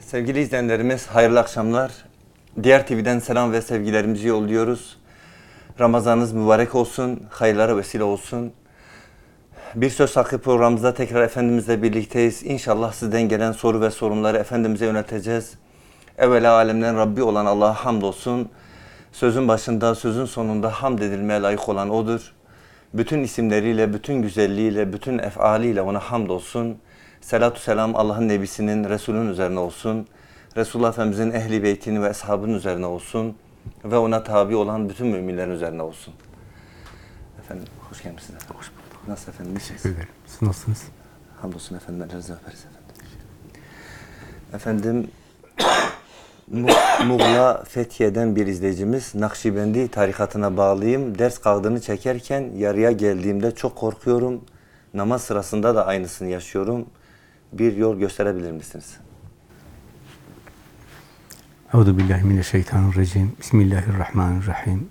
Sevgili izleyenlerimiz hayırlı akşamlar. Diğer TV'den selam ve sevgilerimizi yolluyoruz. Ramazanınız mübarek olsun, hayırlara vesile olsun. Bir Söz Hakkı programımızda tekrar Efendimizle birlikteyiz. İnşallah sizden gelen soru ve sorunları Efendimiz'e yönelteceğiz. Evvela alemlerin Rabbi olan Allah'a hamdolsun. Sözün başında, sözün sonunda hamd edilmeye layık olan O'dur. Bütün isimleriyle, bütün güzelliğiyle, bütün efaliyle O'na hamdolsun. Selatü selam Allah'ın Nebisinin, Resul'ün üzerine olsun. Resulullah Efendimizin ehli beytini ve ashabının üzerine olsun. Ve ona tabi olan bütün müminlerin üzerine olsun. Efendim, hoş geldiniz. Hoş bulduk. Nasıl efendim? Teşekkür ederim. Siz nasılsınız? Hamdolsun efendim. Ellerinizden öperiz efendim. Efendim, Mu- Muğla Fethiye'den bir izleyicimiz Nakşibendi tarikatına bağlıyım. Ders kaldığını çekerken yarıya geldiğimde çok korkuyorum. Namaz sırasında da aynısını yaşıyorum. Bir yol gösterebilir misiniz? Euzu billahi mineşşeytanirracim. Bismillahirrahmanirrahim.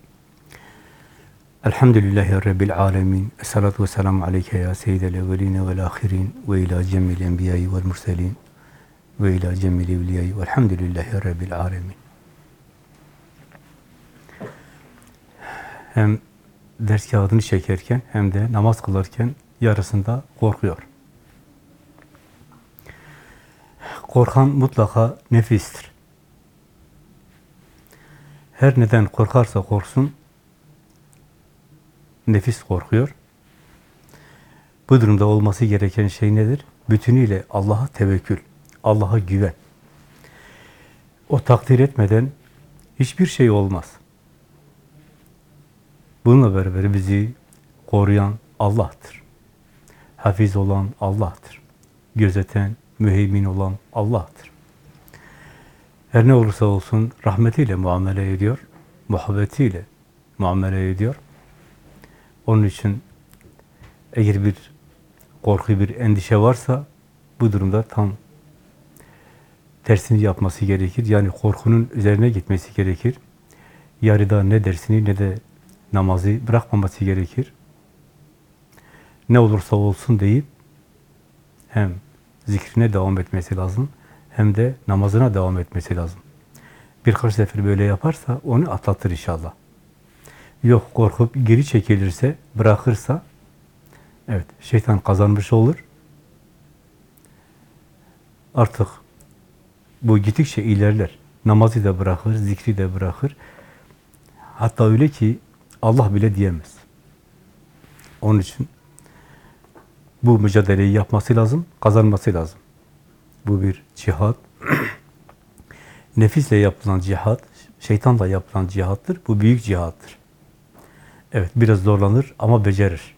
Elhamdülillahi rabbil alamin. Essalatu vesselamu aleyke ya seyyidel evvelin ve'l ahirin ve ila cemil enbiya'i ve'l murselin ve ila cemil evliya'i ve'lhamdülillahi rabbil alamin. Hem ders kağıdını çekerken hem de namaz kılarken yarısında korkuyor. Korkan mutlaka nefistir. Her neden korkarsa korksun, nefis korkuyor. Bu durumda olması gereken şey nedir? Bütünüyle Allah'a tevekkül, Allah'a güven. O takdir etmeden hiçbir şey olmaz. Bununla beraber bizi koruyan Allah'tır. Hafiz olan Allah'tır. Gözeten, müheymin olan Allah'tır. Her ne olursa olsun rahmetiyle muamele ediyor, muhabbetiyle muamele ediyor. Onun için eğer bir korku, bir endişe varsa bu durumda tam tersini yapması gerekir. Yani korkunun üzerine gitmesi gerekir. Yarıda ne dersini ne de namazı bırakmaması gerekir. Ne olursa olsun deyip hem zikrine devam etmesi lazım hem de namazına devam etmesi lazım. Birkaç sefer böyle yaparsa onu atlatır inşallah. Yok korkup geri çekilirse, bırakırsa evet şeytan kazanmış olur. Artık bu gittikçe ilerler. Namazı da bırakır, zikri de bırakır. Hatta öyle ki Allah bile diyemez. Onun için bu mücadeleyi yapması lazım, kazanması lazım. Bu bir cihat. Nefisle yapılan cihat, şeytanla yapılan cihattır. Bu büyük cihattır. Evet, biraz zorlanır ama becerir.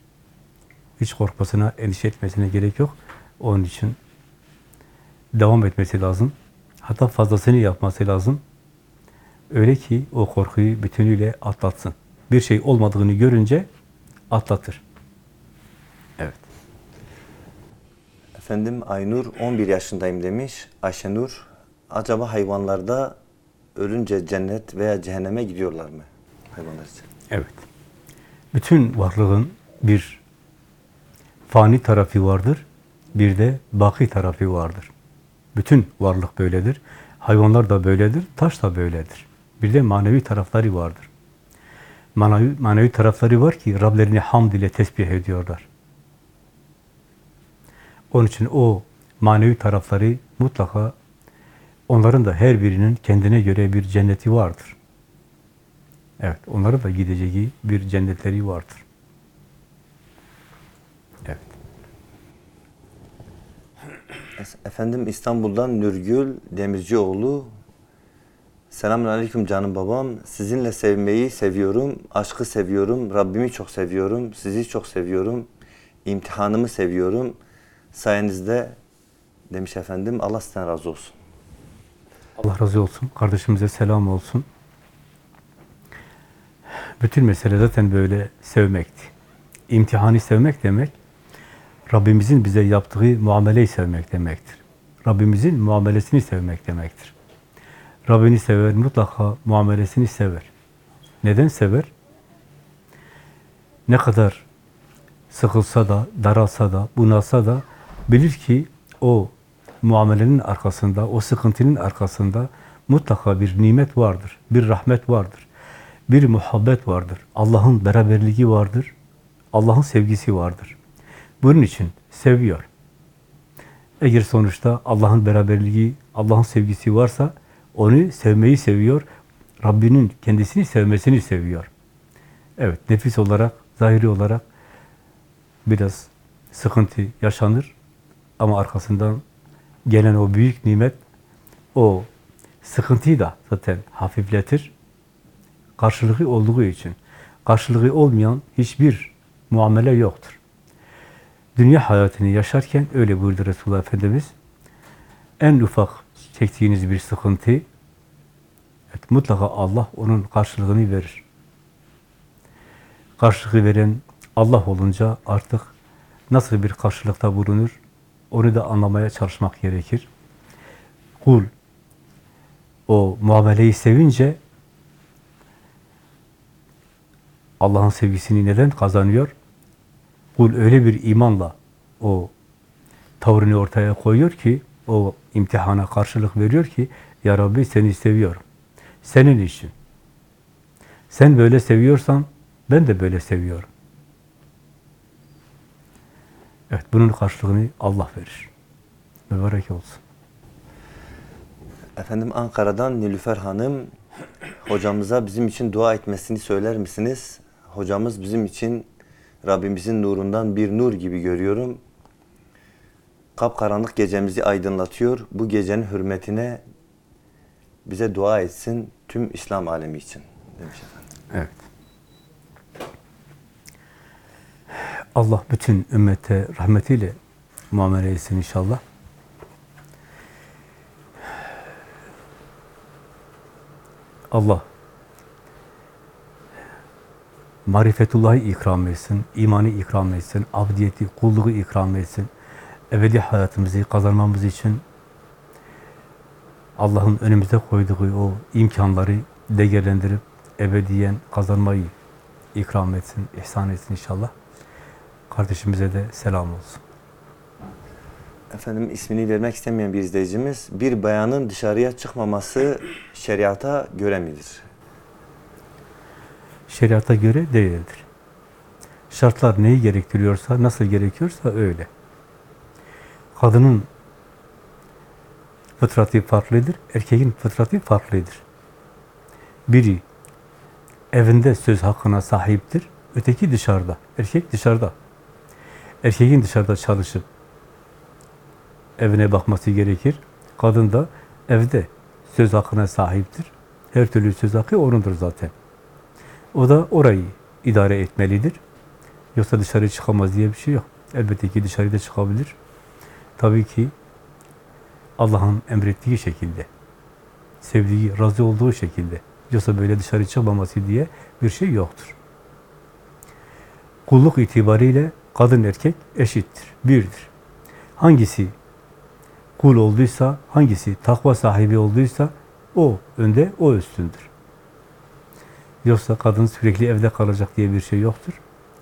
Hiç korkmasına, endişe etmesine gerek yok. Onun için devam etmesi lazım. Hatta fazlasını yapması lazım. Öyle ki o korkuyu bütünüyle atlatsın. Bir şey olmadığını görünce atlatır. Efendim Aynur 11 yaşındayım demiş. Ayşenur acaba hayvanlarda ölünce cennet veya cehenneme gidiyorlar mı? Hayvanlar için. Evet. Bütün varlığın bir fani tarafı vardır, bir de baki tarafı vardır. Bütün varlık böyledir. Hayvanlar da böyledir, taş da böyledir. Bir de manevi tarafları vardır. Manevi, manevi tarafları var ki Rablerini hamd ile tesbih ediyorlar. Onun için o manevi tarafları mutlaka onların da her birinin kendine göre bir cenneti vardır. Evet, onların da gideceği bir cennetleri vardır. Evet. Efendim İstanbul'dan Nurgül Demircioğlu. Selamünaleyküm canım babam. Sizinle sevmeyi seviyorum, aşkı seviyorum, Rabbimi çok seviyorum, sizi çok seviyorum, imtihanımı seviyorum. Sayenizde demiş efendim Allah sizden razı olsun. Allah razı olsun. Kardeşimize selam olsun. Bütün mesele zaten böyle sevmekti. İmtihanı sevmek demek, Rabbimizin bize yaptığı muameleyi sevmek demektir. Rabbimizin muamelesini sevmek demektir. Rabbini sever, mutlaka muamelesini sever. Neden sever? Ne kadar sıkılsa da, daralsa da, bunalsa da bilir ki o muamelenin arkasında, o sıkıntının arkasında mutlaka bir nimet vardır, bir rahmet vardır, bir muhabbet vardır, Allah'ın beraberliği vardır, Allah'ın sevgisi vardır. Bunun için seviyor. Eğer sonuçta Allah'ın beraberliği, Allah'ın sevgisi varsa onu sevmeyi seviyor, Rabbinin kendisini sevmesini seviyor. Evet, nefis olarak, zahiri olarak biraz sıkıntı yaşanır ama arkasından gelen o büyük nimet o sıkıntıyı da zaten hafifletir. Karşılığı olduğu için. Karşılığı olmayan hiçbir muamele yoktur. Dünya hayatını yaşarken öyle buyurdu Resulullah Efendimiz. En ufak çektiğiniz bir sıkıntı evet, mutlaka Allah onun karşılığını verir. Karşılığı veren Allah olunca artık nasıl bir karşılıkta bulunur onu da anlamaya çalışmak gerekir. Kul o muameleyi sevince Allah'ın sevgisini neden kazanıyor? Kul öyle bir imanla o tavrını ortaya koyuyor ki, o imtihana karşılık veriyor ki, Ya Rabbi seni seviyorum. Senin için. Sen böyle seviyorsan, ben de böyle seviyorum. Evet, bunun karşılığını Allah verir. Mübarek olsun. Efendim Ankara'dan Nilüfer Hanım hocamıza bizim için dua etmesini söyler misiniz? Hocamız bizim için Rabbimizin nurundan bir nur gibi görüyorum. Kapkaranlık gecemizi aydınlatıyor. Bu gecenin hürmetine bize dua etsin tüm İslam alemi için demiş efendim. Evet. Allah bütün ümmete rahmetiyle muamele etsin inşallah. Allah marifetullahı ikram etsin, imanı ikram etsin, abdiyeti, kulluğu ikram etsin. Ebedi hayatımızı kazanmamız için Allah'ın önümüze koyduğu o imkanları değerlendirip ebediyen kazanmayı ikram etsin, ihsan etsin inşallah. Kardeşimize de selam olsun. Efendim ismini vermek istemeyen bir izleyicimiz bir bayanın dışarıya çıkmaması şeriata göre midir? Şeriata göre değildir. Şartlar neyi gerektiriyorsa, nasıl gerekiyorsa öyle. Kadının fıtratı farklıdır, erkeğin fıtratı farklıdır. Biri evinde söz hakkına sahiptir, öteki dışarıda, erkek dışarıda. Erkeğin dışarıda çalışıp evine bakması gerekir. Kadın da evde söz hakkına sahiptir. Her türlü söz hakkı onundur zaten. O da orayı idare etmelidir. Yoksa dışarı çıkamaz diye bir şey yok. Elbette ki dışarıda çıkabilir. Tabii ki Allah'ın emrettiği şekilde, sevdiği, razı olduğu şekilde. Yoksa böyle dışarı çıkmaması diye bir şey yoktur. Kulluk itibariyle kadın erkek eşittir, birdir. Hangisi kul olduysa, hangisi takva sahibi olduysa o önde, o üstündür. Yoksa kadın sürekli evde kalacak diye bir şey yoktur.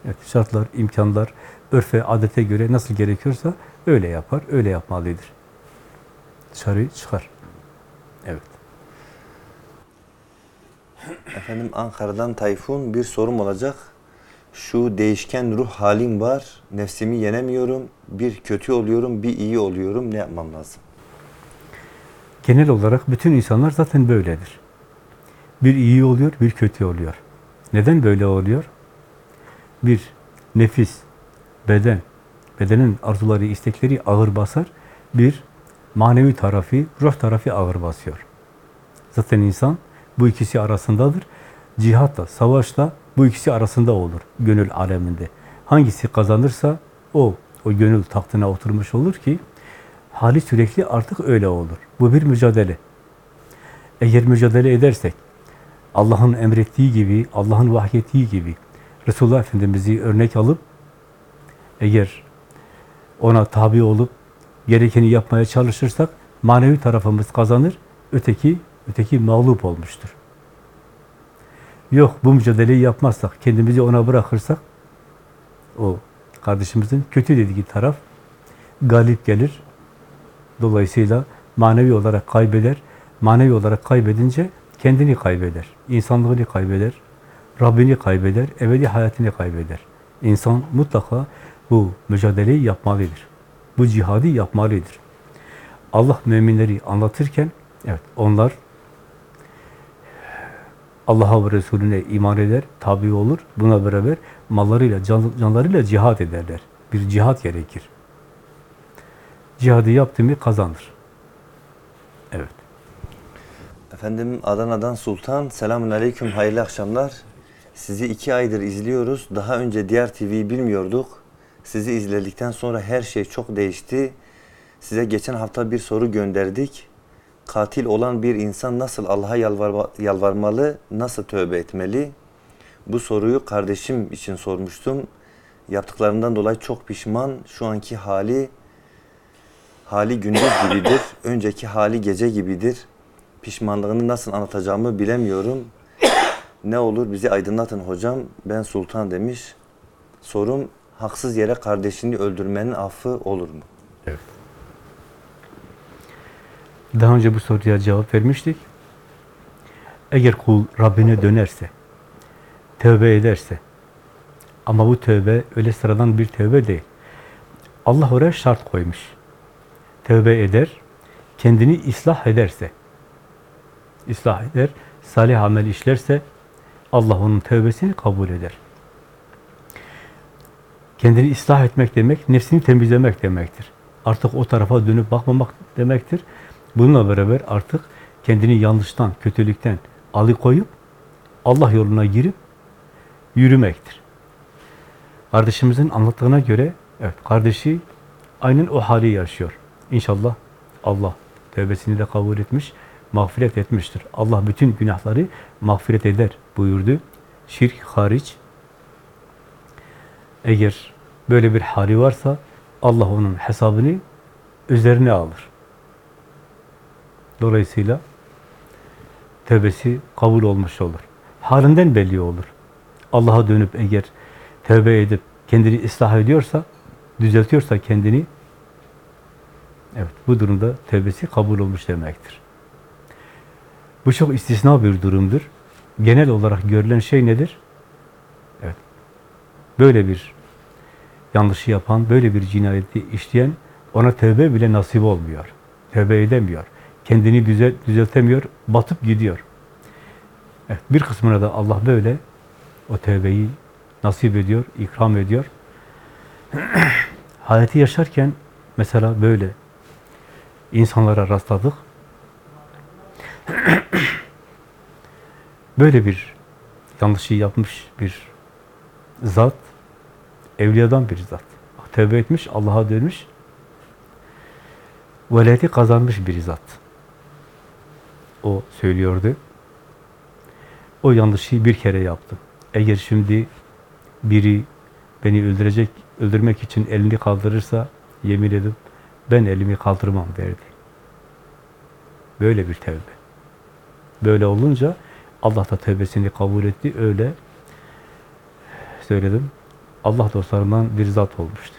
Evet, şartlar, imkanlar, örfe, adete göre nasıl gerekiyorsa öyle yapar, öyle yapmalıdır. Dışarı çıkar. Evet. Efendim Ankara'dan Tayfun bir sorum olacak. Şu değişken ruh halim var. Nefsimi yenemiyorum. Bir kötü oluyorum, bir iyi oluyorum. Ne yapmam lazım? Genel olarak bütün insanlar zaten böyledir. Bir iyi oluyor, bir kötü oluyor. Neden böyle oluyor? Bir nefis, beden, bedenin arzuları, istekleri ağır basar. Bir manevi tarafı, ruh tarafı ağır basıyor. Zaten insan bu ikisi arasındadır. Cihatla, savaşla bu ikisi arasında olur gönül aleminde. Hangisi kazanırsa o, o gönül tahtına oturmuş olur ki hali sürekli artık öyle olur. Bu bir mücadele. Eğer mücadele edersek, Allah'ın emrettiği gibi, Allah'ın vahyettiği gibi, Resulullah Efendimiz'i örnek alıp, eğer ona tabi olup, gerekeni yapmaya çalışırsak, manevi tarafımız kazanır, öteki, öteki mağlup olmuştur. Yok, bu mücadeleyi yapmazsak, kendimizi ona bırakırsak, o kardeşimizin kötü dediği taraf galip gelir, Dolayısıyla manevi olarak kaybeder. Manevi olarak kaybedince kendini kaybeder. insanlığını kaybeder. Rabbini kaybeder. Ebedi hayatını kaybeder. İnsan mutlaka bu mücadeleyi yapmalıdır. Bu cihadı yapmalıdır. Allah müminleri anlatırken evet onlar Allah'a ve Resulüne iman eder, tabi olur. Buna beraber mallarıyla, can, canlarıyla cihat ederler. Bir cihat gerekir. Cihadı yaptı mı kazanır. Evet. Efendim Adana'dan Sultan. Selamun Aleyküm. Hayırlı akşamlar. Sizi iki aydır izliyoruz. Daha önce diğer TV'yi bilmiyorduk. Sizi izledikten sonra her şey çok değişti. Size geçen hafta bir soru gönderdik. Katil olan bir insan nasıl Allah'a yalvar, yalvarmalı, nasıl tövbe etmeli? Bu soruyu kardeşim için sormuştum. Yaptıklarından dolayı çok pişman. Şu anki hali hali gündüz gibidir. Önceki hali gece gibidir. Pişmanlığını nasıl anlatacağımı bilemiyorum. Ne olur bizi aydınlatın hocam. Ben sultan demiş. Sorum haksız yere kardeşini öldürmenin affı olur mu? Evet. Daha önce bu soruya cevap vermiştik. Eğer kul Rabbine dönerse, tövbe ederse, ama bu tövbe öyle sıradan bir tövbe değil. Allah oraya şart koymuş. Tövbe eder, kendini ıslah ederse, ıslah eder, salih amel işlerse, Allah onun tövbesini kabul eder. Kendini ıslah etmek demek, nefsini temizlemek demektir. Artık o tarafa dönüp bakmamak demektir. Bununla beraber artık kendini yanlıştan, kötülükten alıkoyup Allah yoluna girip yürümektir. Kardeşimizin anlattığına göre evet kardeşi aynen o hali yaşıyor. İnşallah Allah tövbesini de kabul etmiş, mağfiret etmiştir. Allah bütün günahları mağfiret eder buyurdu. Şirk hariç. Eğer böyle bir hali varsa Allah onun hesabını üzerine alır. Dolayısıyla tövbesi kabul olmuş olur. Halinden belli olur. Allah'a dönüp eğer tövbe edip kendini ıslah ediyorsa, düzeltiyorsa kendini evet bu durumda tövbesi kabul olmuş demektir. Bu çok istisna bir durumdur. Genel olarak görülen şey nedir? Evet. Böyle bir yanlışı yapan, böyle bir cinayeti işleyen ona tövbe bile nasip olmuyor. Tövbe edemiyor. Kendini düzel, düzeltemiyor, batıp gidiyor. Evet, bir kısmına da Allah böyle o tövbeyi nasip ediyor, ikram ediyor. Hayatı yaşarken mesela böyle insanlara rastladık. böyle bir yanlışı yapmış bir zat, evliyadan bir zat. Tövbe etmiş, Allah'a dönmüş, velayeti kazanmış bir zat. O söylüyordu. O yanlışı bir kere yaptım. Eğer şimdi biri beni öldürecek, öldürmek için elini kaldırırsa yemin edip ben elimi kaldırmam derdi. Böyle bir tevbe. Böyle olunca Allah da tevbesini kabul etti. Öyle söyledim. Allah dostlarından bir zat olmuştu.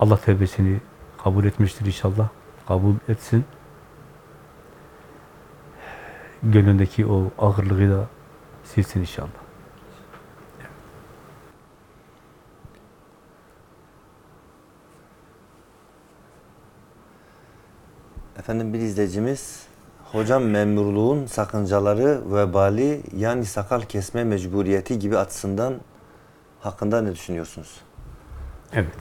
Allah tevbesini kabul etmiştir inşallah. Kabul etsin. Gönlündeki o ağırlığı da silsin inşallah. Efendim bir izleyicimiz hocam memurluğun sakıncaları, vebali yani sakal kesme mecburiyeti gibi açısından hakkında ne düşünüyorsunuz? Evet.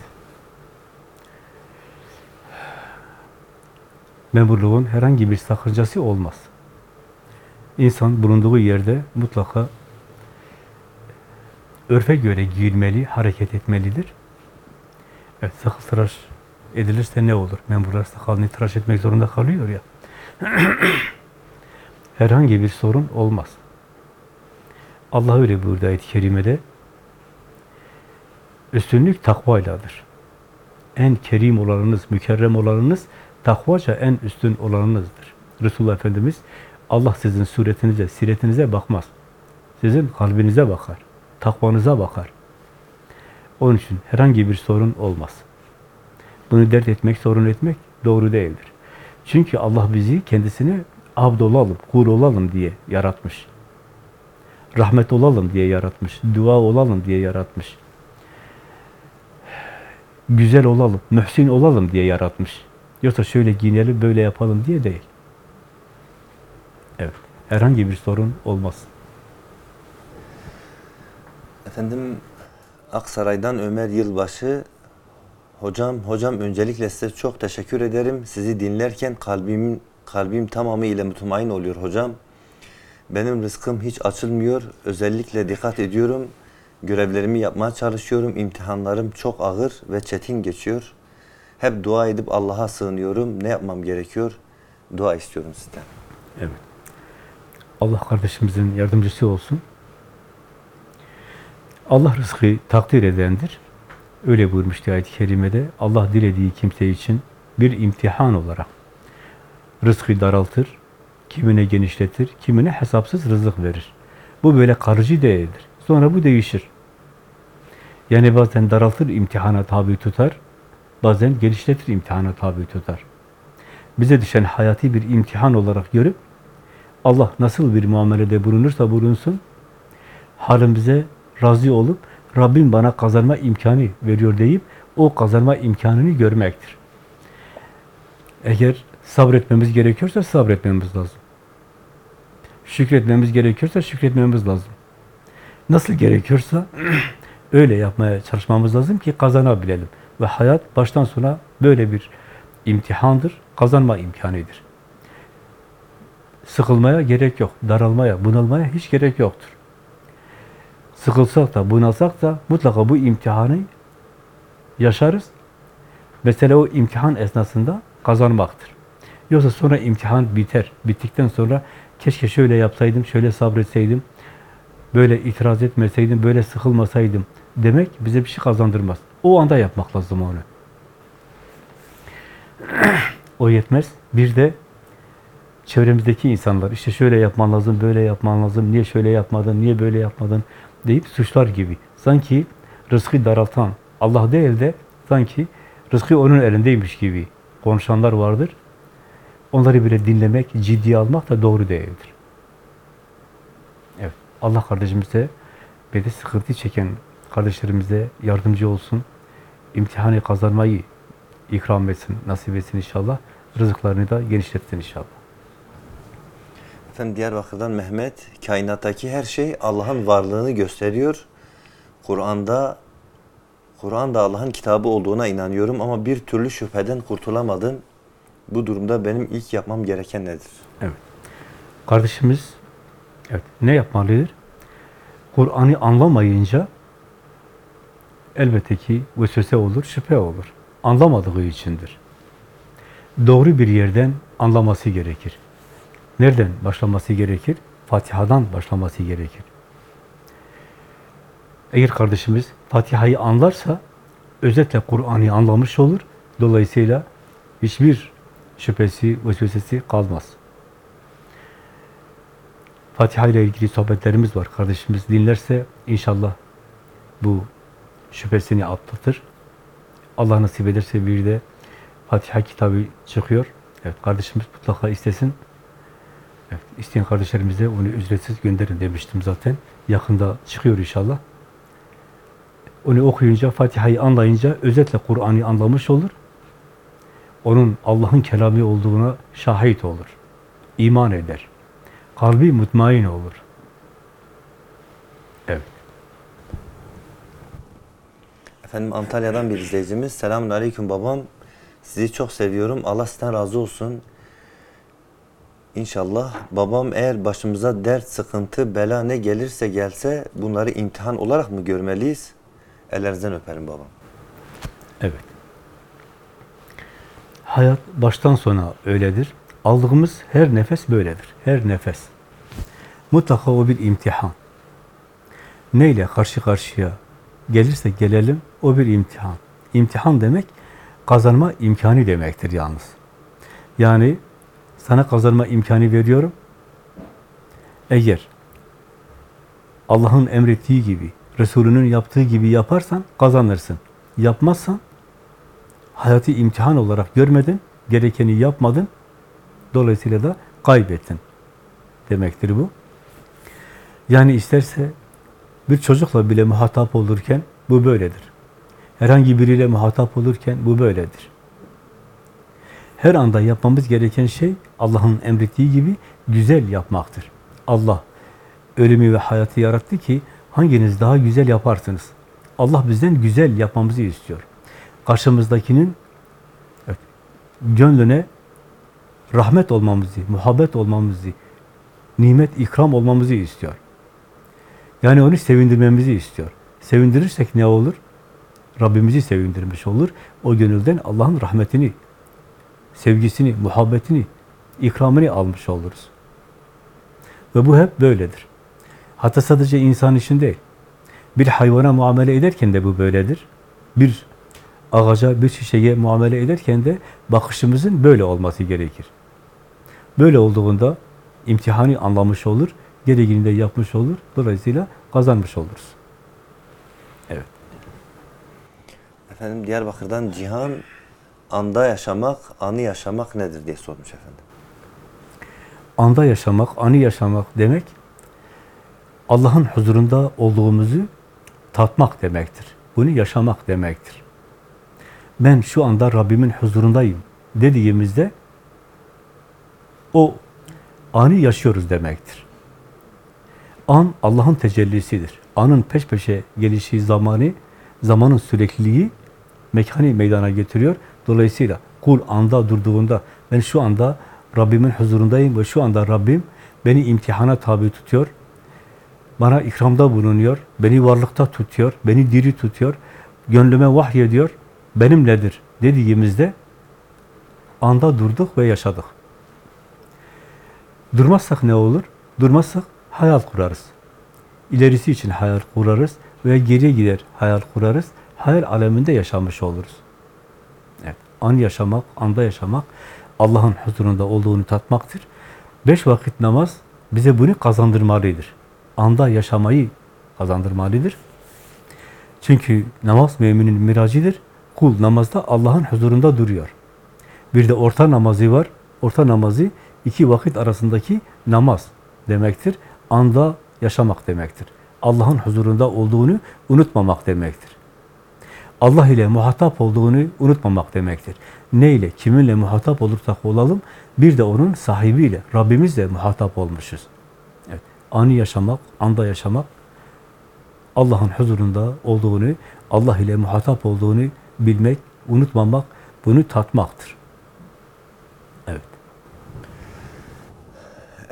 Memurluğun herhangi bir sakıncası olmaz. İnsan bulunduğu yerde mutlaka örfe göre giyilmeli, hareket etmelidir. Evet, sakal tıraş edilirse ne olur? Memurlar sakalını tıraş etmek zorunda kalıyor ya. Herhangi bir sorun olmaz. Allah öyle buyurdu ayet-i kerimede. Üstünlük takvayladır. En kerim olanınız, mükerrem olanınız, takvaca en üstün olanınızdır. Resulullah Efendimiz, Allah sizin suretinize, siretinize bakmaz. Sizin kalbinize bakar, takvanıza bakar. Onun için herhangi bir sorun olmaz. Bunu dert etmek, sorun etmek doğru değildir. Çünkü Allah bizi kendisine abd olalım, kul olalım diye yaratmış. Rahmet olalım diye yaratmış. Dua olalım diye yaratmış. Güzel olalım, mühsin olalım diye yaratmış. Yoksa şöyle giyinelim, böyle yapalım diye değil. Herhangi bir sorun olmaz. Efendim Aksaray'dan Ömer Yılbaşı Hocam, hocam öncelikle size çok teşekkür ederim. Sizi dinlerken kalbim kalbim tamamıyla mutmain oluyor hocam. Benim rızkım hiç açılmıyor. Özellikle dikkat ediyorum. Görevlerimi yapmaya çalışıyorum. İmtihanlarım çok ağır ve çetin geçiyor. Hep dua edip Allah'a sığınıyorum. Ne yapmam gerekiyor? Dua istiyorum sizden. Evet. Allah kardeşimizin yardımcısı olsun. Allah rızkı takdir edendir. Öyle buyurmuştu ayet-i kerimede. Allah dilediği kimse için bir imtihan olarak rızkı daraltır, kimine genişletir, kimine hesapsız rızık verir. Bu böyle kalıcı değildir. Sonra bu değişir. Yani bazen daraltır, imtihana tabi tutar, bazen genişletir, imtihana tabi tutar. Bize düşen hayati bir imtihan olarak görüp Allah nasıl bir muamelede bulunursa bulunsun, halimize razı olup Rabbim bana kazanma imkanı veriyor deyip o kazanma imkanını görmektir. Eğer sabretmemiz gerekiyorsa sabretmemiz lazım. Şükretmemiz gerekiyorsa şükretmemiz lazım. Nasıl gerekiyorsa öyle yapmaya çalışmamız lazım ki kazanabilelim. Ve hayat baştan sona böyle bir imtihandır, kazanma imkanıdır. Sıkılmaya gerek yok, daralmaya, bunalmaya hiç gerek yoktur. Sıkılsak da, bunalsak da mutlaka bu imtihanı yaşarız. Mesela o imtihan esnasında kazanmaktır. Yoksa sonra imtihan biter. Bittikten sonra keşke şöyle yapsaydım, şöyle sabretseydim, böyle itiraz etmeseydim, böyle sıkılmasaydım demek bize bir şey kazandırmaz. O anda yapmak lazım onu. o yetmez. Bir de çevremizdeki insanlar işte şöyle yapman lazım, böyle yapman lazım, niye şöyle yapmadın, niye böyle yapmadın deyip suçlar gibi. Sanki rızkı daraltan Allah değil de sanki rızkı onun elindeymiş gibi konuşanlar vardır. Onları bile dinlemek, ciddiye almak da doğru değildir. Evet. Allah kardeşimize ve de sıkıntı çeken kardeşlerimize yardımcı olsun. İmtihanı kazanmayı ikram etsin, nasip etsin inşallah. Rızıklarını da genişletsin inşallah. Efendim Diyarbakır'dan Mehmet, kainattaki her şey Allah'ın varlığını gösteriyor. Kur'an'da Kur'an'da Allah'ın kitabı olduğuna inanıyorum ama bir türlü şüpheden kurtulamadım. Bu durumda benim ilk yapmam gereken nedir? Evet. Kardeşimiz evet, ne yapmalıdır? Kur'an'ı anlamayınca elbette ki vesvese olur, şüphe olur. Anlamadığı içindir. Doğru bir yerden anlaması gerekir. Nereden başlaması gerekir? Fatiha'dan başlaması gerekir. Eğer kardeşimiz Fatiha'yı anlarsa özetle Kur'an'ı anlamış olur. Dolayısıyla hiçbir şüphesi, vesvesesi kalmaz. Fatiha ile ilgili sohbetlerimiz var. Kardeşimiz dinlerse inşallah bu şüphesini atlatır. Allah nasip ederse bir de Fatiha kitabı çıkıyor. Evet, kardeşimiz mutlaka istesin. Evet, isteyen kardeşlerimize onu ücretsiz gönderin demiştim zaten. Yakında çıkıyor inşallah. Onu okuyunca, Fatiha'yı anlayınca özetle Kur'an'ı anlamış olur. Onun Allah'ın kelamı olduğuna şahit olur. İman eder. Kalbi mutmain olur. Evet. Efendim Antalya'dan bir izleyicimiz. Selamun Aleyküm babam. Sizi çok seviyorum. Allah sizden razı olsun. İnşallah babam eğer başımıza dert, sıkıntı, bela ne gelirse gelse bunları imtihan olarak mı görmeliyiz? Ellerinizden öperim babam. Evet. Hayat baştan sona öyledir. Aldığımız her nefes böyledir. Her nefes. Mutlaka o bir imtihan. Neyle karşı karşıya gelirse gelelim o bir imtihan. İmtihan demek kazanma imkanı demektir yalnız. Yani sana kazanma imkanı veriyorum. Eğer Allah'ın emrettiği gibi, Resulünün yaptığı gibi yaparsan kazanırsın. Yapmazsan hayatı imtihan olarak görmedin, gerekeni yapmadın. Dolayısıyla da kaybettin demektir bu. Yani isterse bir çocukla bile muhatap olurken bu böyledir. Herhangi biriyle muhatap olurken bu böyledir. Her anda yapmamız gereken şey Allah'ın emrettiği gibi güzel yapmaktır. Allah ölümü ve hayatı yarattı ki hanginiz daha güzel yaparsınız? Allah bizden güzel yapmamızı istiyor. Karşımızdakinin evet, gönlüne rahmet olmamızı, muhabbet olmamızı, nimet, ikram olmamızı istiyor. Yani onu sevindirmemizi istiyor. Sevindirirsek ne olur? Rabbimizi sevindirmiş olur. O gönülden Allah'ın rahmetini, sevgisini, muhabbetini, ikramını almış oluruz. Ve bu hep böyledir. Hatta sadece insan için değil. Bir hayvana muamele ederken de bu böyledir. Bir ağaca, bir çiçeğe muamele ederken de bakışımızın böyle olması gerekir. Böyle olduğunda imtihanı anlamış olur, gereğini de yapmış olur. Dolayısıyla kazanmış oluruz. Evet. Efendim Diyarbakır'dan Cihan anda yaşamak, anı yaşamak nedir diye sormuş efendim. Anda yaşamak, anı yaşamak demek Allah'ın huzurunda olduğumuzu tatmak demektir. Bunu yaşamak demektir. Ben şu anda Rabbimin huzurundayım dediğimizde o anı yaşıyoruz demektir. An Allah'ın tecellisidir. Anın peş peşe gelişi zamanı, zamanın sürekliliği mekanı meydana getiriyor. Dolayısıyla kul anda durduğunda ben şu anda Rabbimin huzurundayım ve şu anda Rabbim beni imtihana tabi tutuyor. Bana ikramda bulunuyor, beni varlıkta tutuyor, beni diri tutuyor, gönlüme vahyediyor, benimledir dediğimizde anda durduk ve yaşadık. Durmazsak ne olur? Durmazsak hayal kurarız. İlerisi için hayal kurarız ve geriye gider hayal kurarız. Hayal aleminde yaşamış oluruz. An yaşamak, anda yaşamak, Allah'ın huzurunda olduğunu tatmaktır. Beş vakit namaz bize bunu kazandırmalıdır. Anda yaşamayı kazandırmalıdır. Çünkü namaz müminin miracıdır. Kul namazda Allah'ın huzurunda duruyor. Bir de orta namazı var. Orta namazı iki vakit arasındaki namaz demektir. Anda yaşamak demektir. Allah'ın huzurunda olduğunu unutmamak demektir. Allah ile muhatap olduğunu unutmamak demektir. Ne ile, kiminle muhatap olursak olalım, bir de onun sahibiyle, Rabbimizle muhatap olmuşuz. Evet, anı yaşamak, anda yaşamak, Allah'ın huzurunda olduğunu, Allah ile muhatap olduğunu bilmek, unutmamak, bunu tatmaktır. Evet.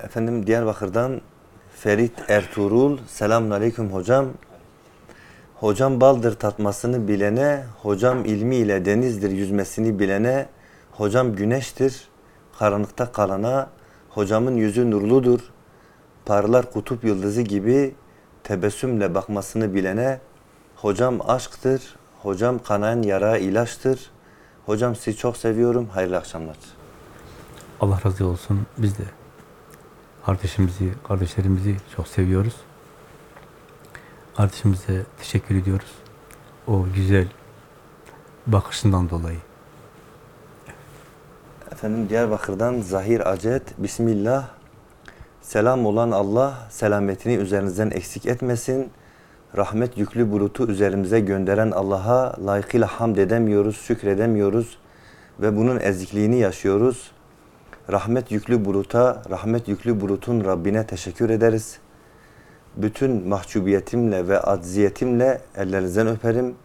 Efendim Diyarbakır'dan Ferit Ertuğrul. Selamun Aleyküm hocam. Hocam baldır tatmasını bilene, hocam ilmiyle denizdir yüzmesini bilene, hocam güneştir karanlıkta kalana, hocamın yüzü nurludur, parlar kutup yıldızı gibi tebessümle bakmasını bilene, hocam aşktır, hocam kanayan yara ilaçtır, hocam sizi çok seviyorum, hayırlı akşamlar. Allah razı olsun. Biz de kardeşimizi, kardeşlerimizi çok seviyoruz. Kardeşimize teşekkür ediyoruz. O güzel bakışından dolayı. Efendim Diyarbakır'dan Zahir Acet, Bismillah. Selam olan Allah selametini üzerinizden eksik etmesin. Rahmet yüklü bulutu üzerimize gönderen Allah'a layıkıyla hamd edemiyoruz, şükredemiyoruz ve bunun ezikliğini yaşıyoruz. Rahmet yüklü buluta, rahmet yüklü bulutun Rabbine teşekkür ederiz. Bütün mahcubiyetimle ve acziyetimle ellerinizden öperim.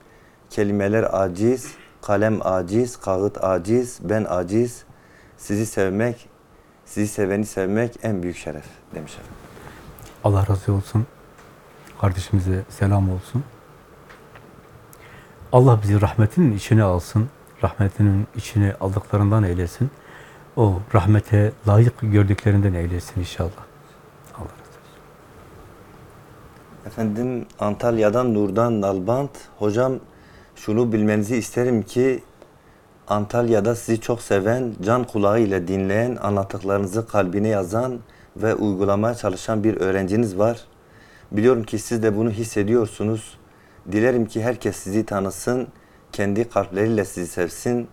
Kelimeler aciz, kalem aciz, kağıt aciz, ben aciz. Sizi sevmek, sizi seveni sevmek en büyük şeref demiş. Allah razı olsun. Kardeşimize selam olsun. Allah bizi rahmetinin içine alsın. Rahmetinin içine aldıklarından eylesin. O rahmete layık gördüklerinden eylesin inşallah. Allah razı olsun. Efendim Antalya'dan Nurdan Nalbant. Hocam şunu bilmenizi isterim ki Antalya'da sizi çok seven, can kulağı ile dinleyen, anlattıklarınızı kalbine yazan ve uygulamaya çalışan bir öğrenciniz var. Biliyorum ki siz de bunu hissediyorsunuz. Dilerim ki herkes sizi tanısın, kendi kalpleriyle sizi sevsin,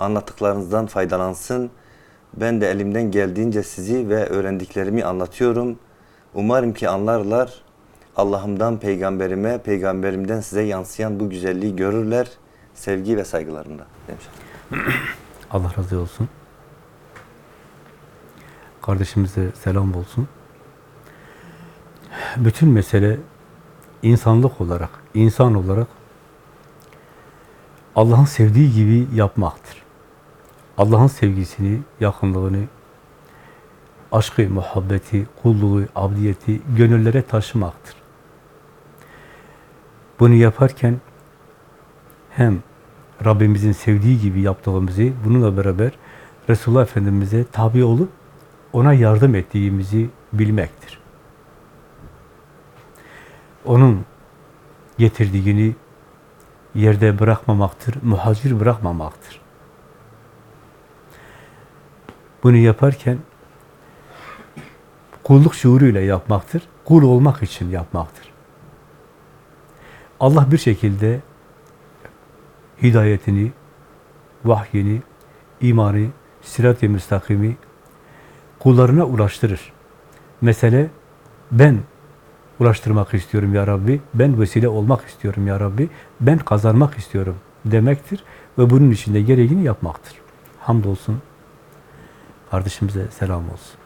anlattıklarınızdan faydalansın. Ben de elimden geldiğince sizi ve öğrendiklerimi anlatıyorum. Umarım ki anlarlar. Allah'ımdan peygamberime, peygamberimden size yansıyan bu güzelliği görürler. Sevgi ve saygılarımla demiş. Allah razı olsun. Kardeşimize selam olsun. Bütün mesele insanlık olarak, insan olarak Allah'ın sevdiği gibi yapmaktır. Allah'ın sevgisini, yakınlığını, aşkı, muhabbeti, kulluğu, abdiyeti gönüllere taşımaktır. Bunu yaparken hem Rabbimizin sevdiği gibi yaptığımızı, bununla beraber Resulullah Efendimiz'e tabi olup ona yardım ettiğimizi bilmektir. Onun getirdiğini yerde bırakmamaktır, muhacir bırakmamaktır. Bunu yaparken kulluk şuuruyla yapmaktır, kul olmak için yapmaktır. Allah bir şekilde hidayetini, vahyini, imanı, sirat-i müstakimi kullarına ulaştırır. Mesele ben ulaştırmak istiyorum ya Rabbi, ben vesile olmak istiyorum ya Rabbi, ben kazanmak istiyorum demektir ve bunun için de gereğini yapmaktır. Hamdolsun. Kardeşimize selam olsun.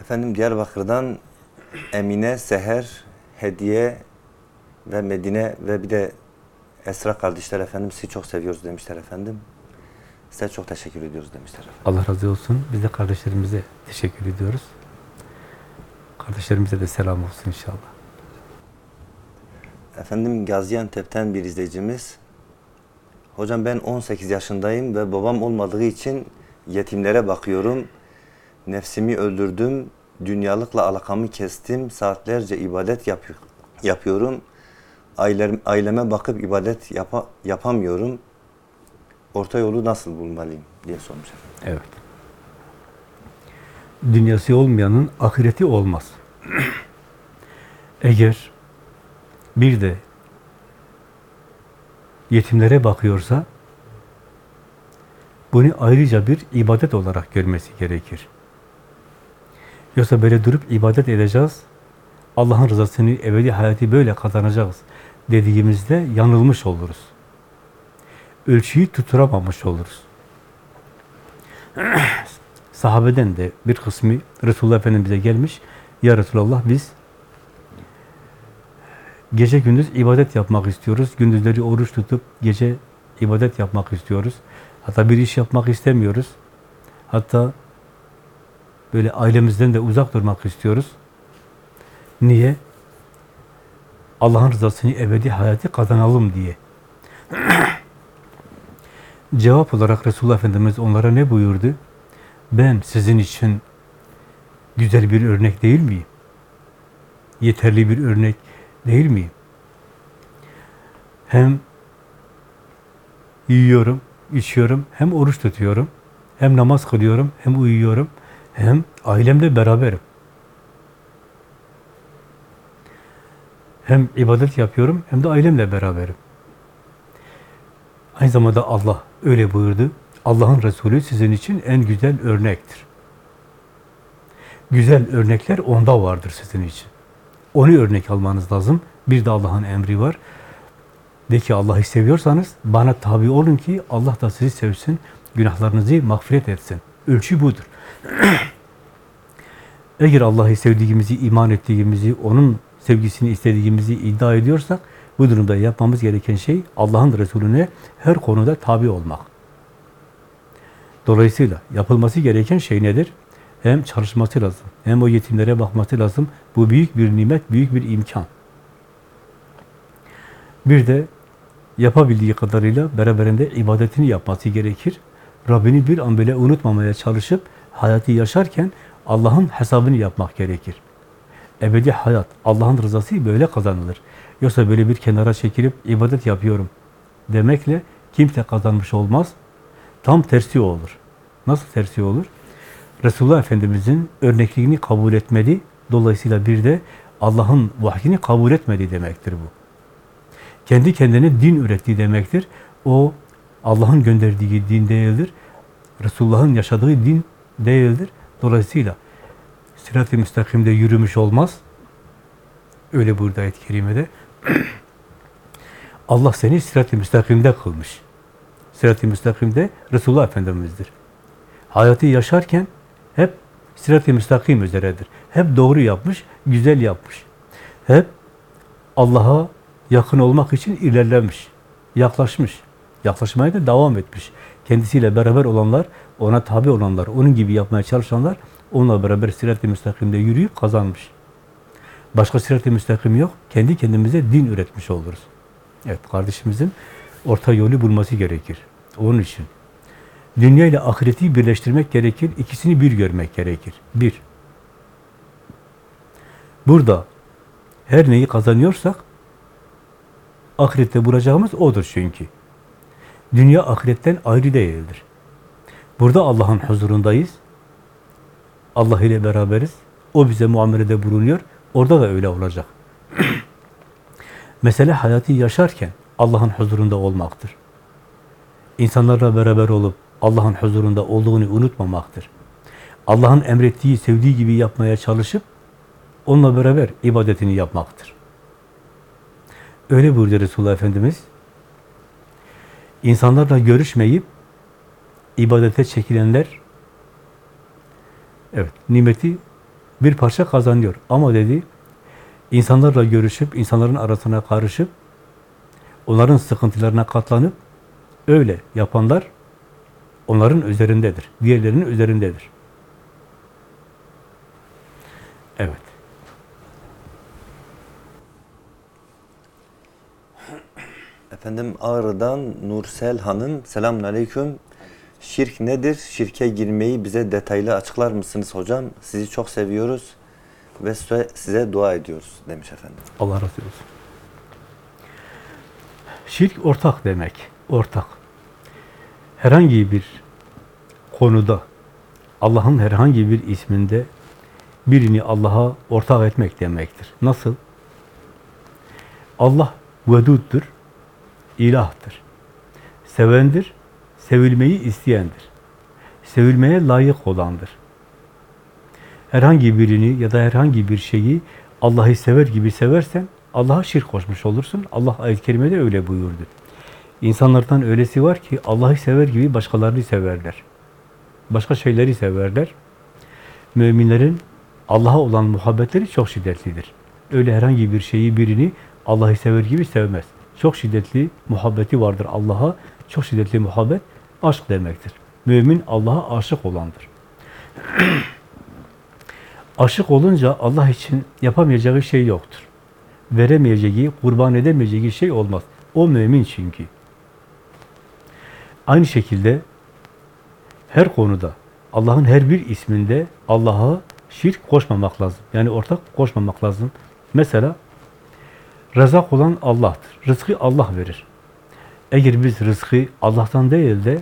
Efendim Diyarbakır'dan Emine, Seher, Hediye ve Medine ve bir de Esra kardeşler efendim sizi çok seviyoruz demişler efendim. Size çok teşekkür ediyoruz demişler efendim. Allah razı olsun. Biz de kardeşlerimize teşekkür ediyoruz. Kardeşlerimize de selam olsun inşallah. Efendim Gaziantep'ten bir izleyicimiz. Hocam ben 18 yaşındayım ve babam olmadığı için yetimlere bakıyorum. Nefsimi öldürdüm, dünyalıkla alakamı kestim, saatlerce ibadet yapıyor, yapıyorum. Ailem, aileme bakıp ibadet yapa, yapamıyorum. Orta yolu nasıl bulmalıyım diye sormuş. Evet. Dünyası olmayanın ahireti olmaz. Eğer bir de yetimlere bakıyorsa bunu ayrıca bir ibadet olarak görmesi gerekir. Yoksa böyle durup ibadet edeceğiz, Allah'ın rızasını, ebedi hayatı böyle kazanacağız dediğimizde yanılmış oluruz. Ölçüyü tutturamamış oluruz. Sahabeden de bir kısmı Resulullah Efendimiz'e gelmiş. Ya Resulallah biz gece gündüz ibadet yapmak istiyoruz. Gündüzleri oruç tutup gece ibadet yapmak istiyoruz. Hatta bir iş yapmak istemiyoruz. Hatta böyle ailemizden de uzak durmak istiyoruz. Niye? Allah'ın rızasını, ebedi hayatı kazanalım diye. Cevap olarak Resulullah Efendimiz onlara ne buyurdu? Ben sizin için güzel bir örnek değil miyim? Yeterli bir örnek değil miyim? Hem yiyorum, içiyorum, hem oruç tutuyorum, hem namaz kılıyorum, hem uyuyorum, hem ailemle beraberim. Hem ibadet yapıyorum, hem de ailemle beraberim. Aynı zamanda Allah öyle buyurdu. Allah'ın Resulü sizin için en güzel örnektir. Güzel örnekler onda vardır sizin için. Onu örnek almanız lazım. Bir de Allah'ın emri var. De ki Allah'ı seviyorsanız bana tabi olun ki Allah da sizi sevsin, günahlarınızı mağfiret etsin. Ölçü budur. Eğer Allah'ı sevdiğimizi, iman ettiğimizi, O'nun sevgisini istediğimizi iddia ediyorsak, bu durumda yapmamız gereken şey Allah'ın Resulüne her konuda tabi olmak. Dolayısıyla yapılması gereken şey nedir? Hem çalışması lazım, hem o yetimlere bakması lazım. Bu büyük bir nimet, büyük bir imkan. Bir de yapabildiği kadarıyla beraberinde ibadetini yapması gerekir. Rabbini bir an bile unutmamaya çalışıp hayatı yaşarken Allah'ın hesabını yapmak gerekir. Ebedi hayat, Allah'ın rızası böyle kazanılır. Yoksa böyle bir kenara çekilip ibadet yapıyorum demekle kimse kazanmış olmaz. Tam tersi olur. Nasıl tersi olur? Resulullah Efendimiz'in örnekliğini kabul etmedi. Dolayısıyla bir de Allah'ın vahyini kabul etmedi demektir bu. kendi kendine din üretti demektir. O Allah'ın gönderdiği din değildir. Resulullah'ın yaşadığı din değildir. Dolayısıyla sirat-i müstakimde yürümüş olmaz. Öyle burada ayet-i kerimede. Allah seni sirat-i müstakimde kılmış. Sirat-i müstakimde Resulullah Efendimiz'dir. Hayatı yaşarken hep sirat-i müstakim üzeredir. Hep doğru yapmış, güzel yapmış. Hep Allah'a yakın olmak için ilerlemiş, yaklaşmış. Yaklaşmaya da devam etmiş. Kendisiyle beraber olanlar, ona tabi olanlar, onun gibi yapmaya çalışanlar onunla beraber sirat-i müstakimde yürüyüp kazanmış. Başka sirat-i müstakim yok. Kendi kendimize din üretmiş oluruz. Evet, kardeşimizin orta yolu bulması gerekir. Onun için. Dünya ile ahireti birleştirmek gerekir. ikisini bir görmek gerekir. Bir. Burada her neyi kazanıyorsak ahirette bulacağımız odur çünkü. Dünya ahiretten ayrı değildir. Burada Allah'ın huzurundayız. Allah ile beraberiz. O bize muamelede bulunuyor. Orada da öyle olacak. Mesele hayatı yaşarken Allah'ın huzurunda olmaktır. İnsanlarla beraber olup Allah'ın huzurunda olduğunu unutmamaktır. Allah'ın emrettiği, sevdiği gibi yapmaya çalışıp onunla beraber ibadetini yapmaktır. Öyle buyurdu Resulullah Efendimiz. İnsanlarla görüşmeyip ibadete çekilenler evet nimeti bir parça kazanıyor. Ama dedi insanlarla görüşüp, insanların arasına karışıp onların sıkıntılarına katlanıp öyle yapanlar onların üzerindedir. Diğerlerinin üzerindedir. Evet. Efendim Ağrı'dan Nursel Hanım. Selamun Aleyküm. Şirk nedir? Şirke girmeyi bize detaylı açıklar mısınız hocam? Sizi çok seviyoruz ve size, dua ediyoruz demiş efendim. Allah razı olsun. Şirk ortak demek. Ortak. Herhangi bir konuda Allah'ın herhangi bir isminde birini Allah'a ortak etmek demektir. Nasıl? Allah veduddur, ilahtır. Sevendir, sevilmeyi isteyendir. Sevilmeye layık olandır. Herhangi birini ya da herhangi bir şeyi Allah'ı sever gibi seversen Allah'a şirk koşmuş olursun. Allah ayet-i kerimede öyle buyurdu. İnsanlardan öylesi var ki Allah'ı sever gibi başkalarını severler. Başka şeyleri severler. Müminlerin Allah'a olan muhabbetleri çok şiddetlidir. Öyle herhangi bir şeyi birini Allah'ı sever gibi sevmez. Çok şiddetli muhabbeti vardır Allah'a. Çok şiddetli muhabbet aşk demektir. Mümin Allah'a aşık olandır. aşık olunca Allah için yapamayacağı şey yoktur. Veremeyeceği, kurban edemeyeceği şey olmaz. O mümin çünkü. Aynı şekilde her konuda Allah'ın her bir isminde Allah'a şirk koşmamak lazım. Yani ortak koşmamak lazım. Mesela Rezak olan Allah'tır. Rızkı Allah verir. Eğer biz rızkı Allah'tan değil de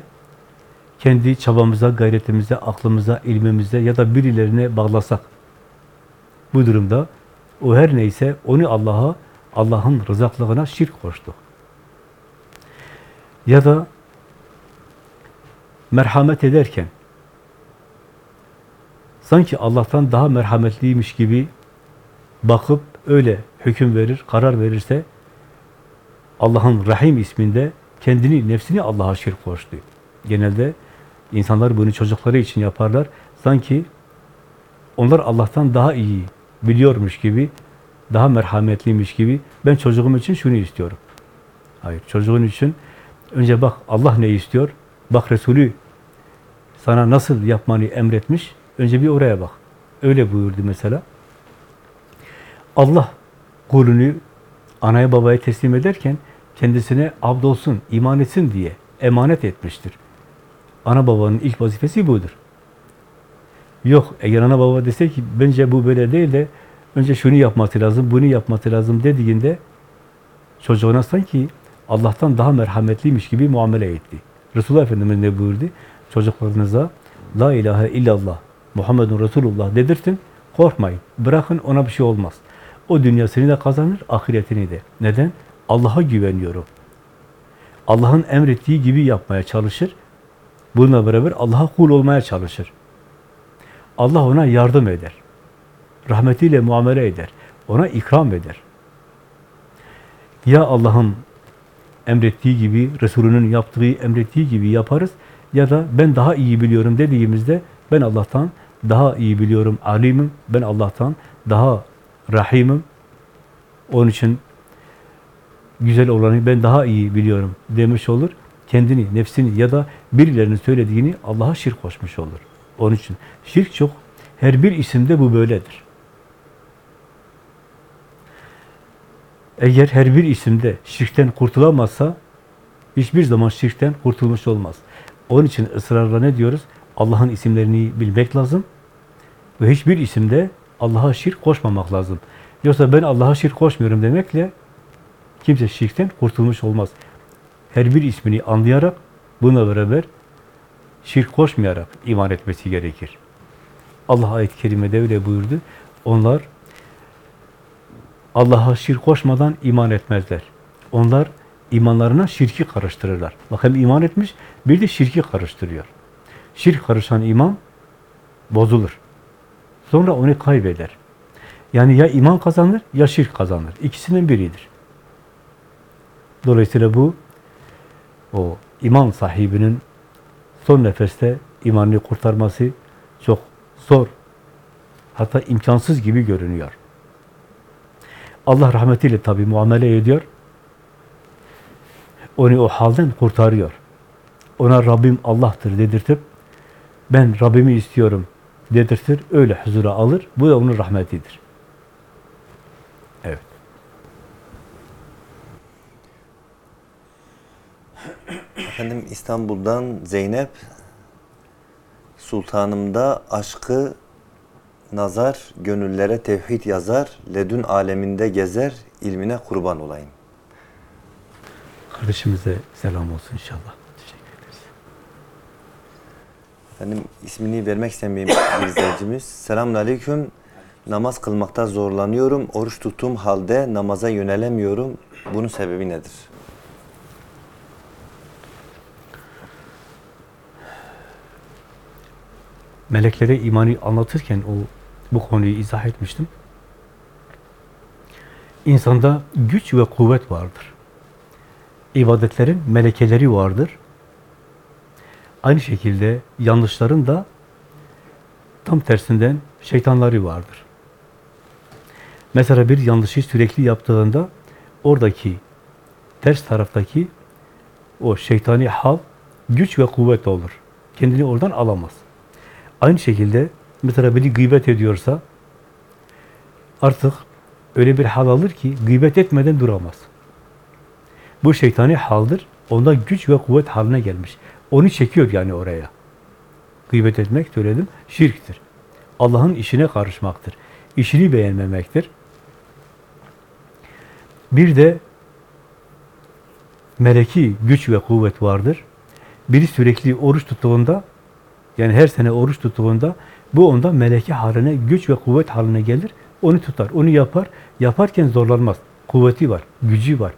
kendi çabamıza, gayretimize, aklımıza, ilmimize ya da birilerine bağlasak bu durumda o her neyse onu Allah'a, Allah'ın rızaklığına şirk koştuk. Ya da merhamet ederken sanki Allah'tan daha merhametliymiş gibi bakıp öyle hüküm verir, karar verirse Allah'ın Rahim isminde kendini, nefsini Allah'a şirk koştu. Genelde insanlar bunu çocukları için yaparlar. Sanki onlar Allah'tan daha iyi biliyormuş gibi, daha merhametliymiş gibi ben çocuğum için şunu istiyorum. Hayır, çocuğun için önce bak Allah ne istiyor? Bak Resulü sana nasıl yapmanı emretmiş? Önce bir oraya bak. Öyle buyurdu mesela. Allah kulunu anaya babaya teslim ederken kendisine abdolsun, iman etsin diye emanet etmiştir. Ana babanın ilk vazifesi budur. Yok, eğer ana baba dese ki bence bu böyle değil de önce şunu yapması lazım, bunu yapması lazım dediğinde çocuğuna sanki Allah'tan daha merhametliymiş gibi muamele etti. Resulullah Efendimiz ne buyurdu? Çocuklarınıza La ilahe illallah Muhammedun Resulullah dedirtin, korkmayın. Bırakın ona bir şey olmaz. O dünyasını da kazanır, ahiretini de. Neden? Allah'a güveniyorum. Allah'ın emrettiği gibi yapmaya çalışır. Bununla beraber Allah'a kul olmaya çalışır. Allah ona yardım eder. Rahmetiyle muamele eder. Ona ikram eder. Ya Allah'ın emrettiği gibi, Resulünün yaptığı, emrettiği gibi yaparız ya da ben daha iyi biliyorum dediğimizde ben Allah'tan daha iyi biliyorum, alimim, ben Allah'tan daha rahimim. Onun için güzel olanı ben daha iyi biliyorum demiş olur. Kendini, nefsini ya da birilerinin söylediğini Allah'a şirk koşmuş olur. Onun için şirk çok, her bir isimde bu böyledir. Eğer her bir isimde şirkten kurtulamazsa hiçbir zaman şirkten kurtulmuş olmaz. Onun için ısrarla ne diyoruz? Allah'ın isimlerini bilmek lazım ve hiçbir isimde Allah'a şirk koşmamak lazım. Yoksa ben Allah'a şirk koşmuyorum demekle kimse şirkten kurtulmuş olmaz. Her bir ismini anlayarak bununla beraber şirk koşmayarak iman etmesi gerekir. Allah ayet-i kerimede öyle buyurdu. Onlar Allah'a şirk koşmadan iman etmezler. Onlar imanlarına şirki karıştırırlar. Bak hem iman etmiş, bir de şirki karıştırıyor. Şirk karışan iman bozulur. Sonra onu kaybeder. Yani ya iman kazanır ya şirk kazanır. İkisinin biridir. Dolayısıyla bu o iman sahibinin son nefeste imanını kurtarması çok zor. Hatta imkansız gibi görünüyor. Allah rahmetiyle tabi muamele ediyor. Onu o halden kurtarıyor. Ona Rabbim Allah'tır dedirtip ben Rabbimi istiyorum dedirtir. Öyle huzura alır. Bu da onun rahmetidir. Evet. Efendim İstanbul'dan Zeynep Sultanımda aşkı nazar, gönüllere tevhid yazar, ledün aleminde gezer, ilmine kurban olayım. Kardeşimize selam olsun inşallah. Teşekkür ederiz. Efendim ismini vermek istemeyen bir izleyicimiz. Selamun Aleyküm. Namaz kılmakta zorlanıyorum. Oruç tuttuğum halde namaza yönelemiyorum. Bunun sebebi nedir? Meleklere imanı anlatırken o bu konuyu izah etmiştim. İnsanda güç ve kuvvet vardır. İbadetlerin melekeleri vardır. Aynı şekilde yanlışların da tam tersinden şeytanları vardır. Mesela bir yanlışı sürekli yaptığında oradaki ters taraftaki o şeytani hal güç ve kuvvet olur. Kendini oradan alamaz. Aynı şekilde mesela biri gıybet ediyorsa artık öyle bir hal alır ki gıybet etmeden duramaz. Bu şeytani haldır. Onda güç ve kuvvet haline gelmiş. Onu çekiyor yani oraya. Gıybet etmek söyledim, şirktir. Allah'ın işine karışmaktır. İşini beğenmemektir. Bir de meleki güç ve kuvvet vardır. Biri sürekli oruç tuttuğunda yani her sene oruç tuttuğunda bu onda meleki haline, güç ve kuvvet haline gelir. Onu tutar, onu yapar. Yaparken zorlanmaz. Kuvveti var, gücü var.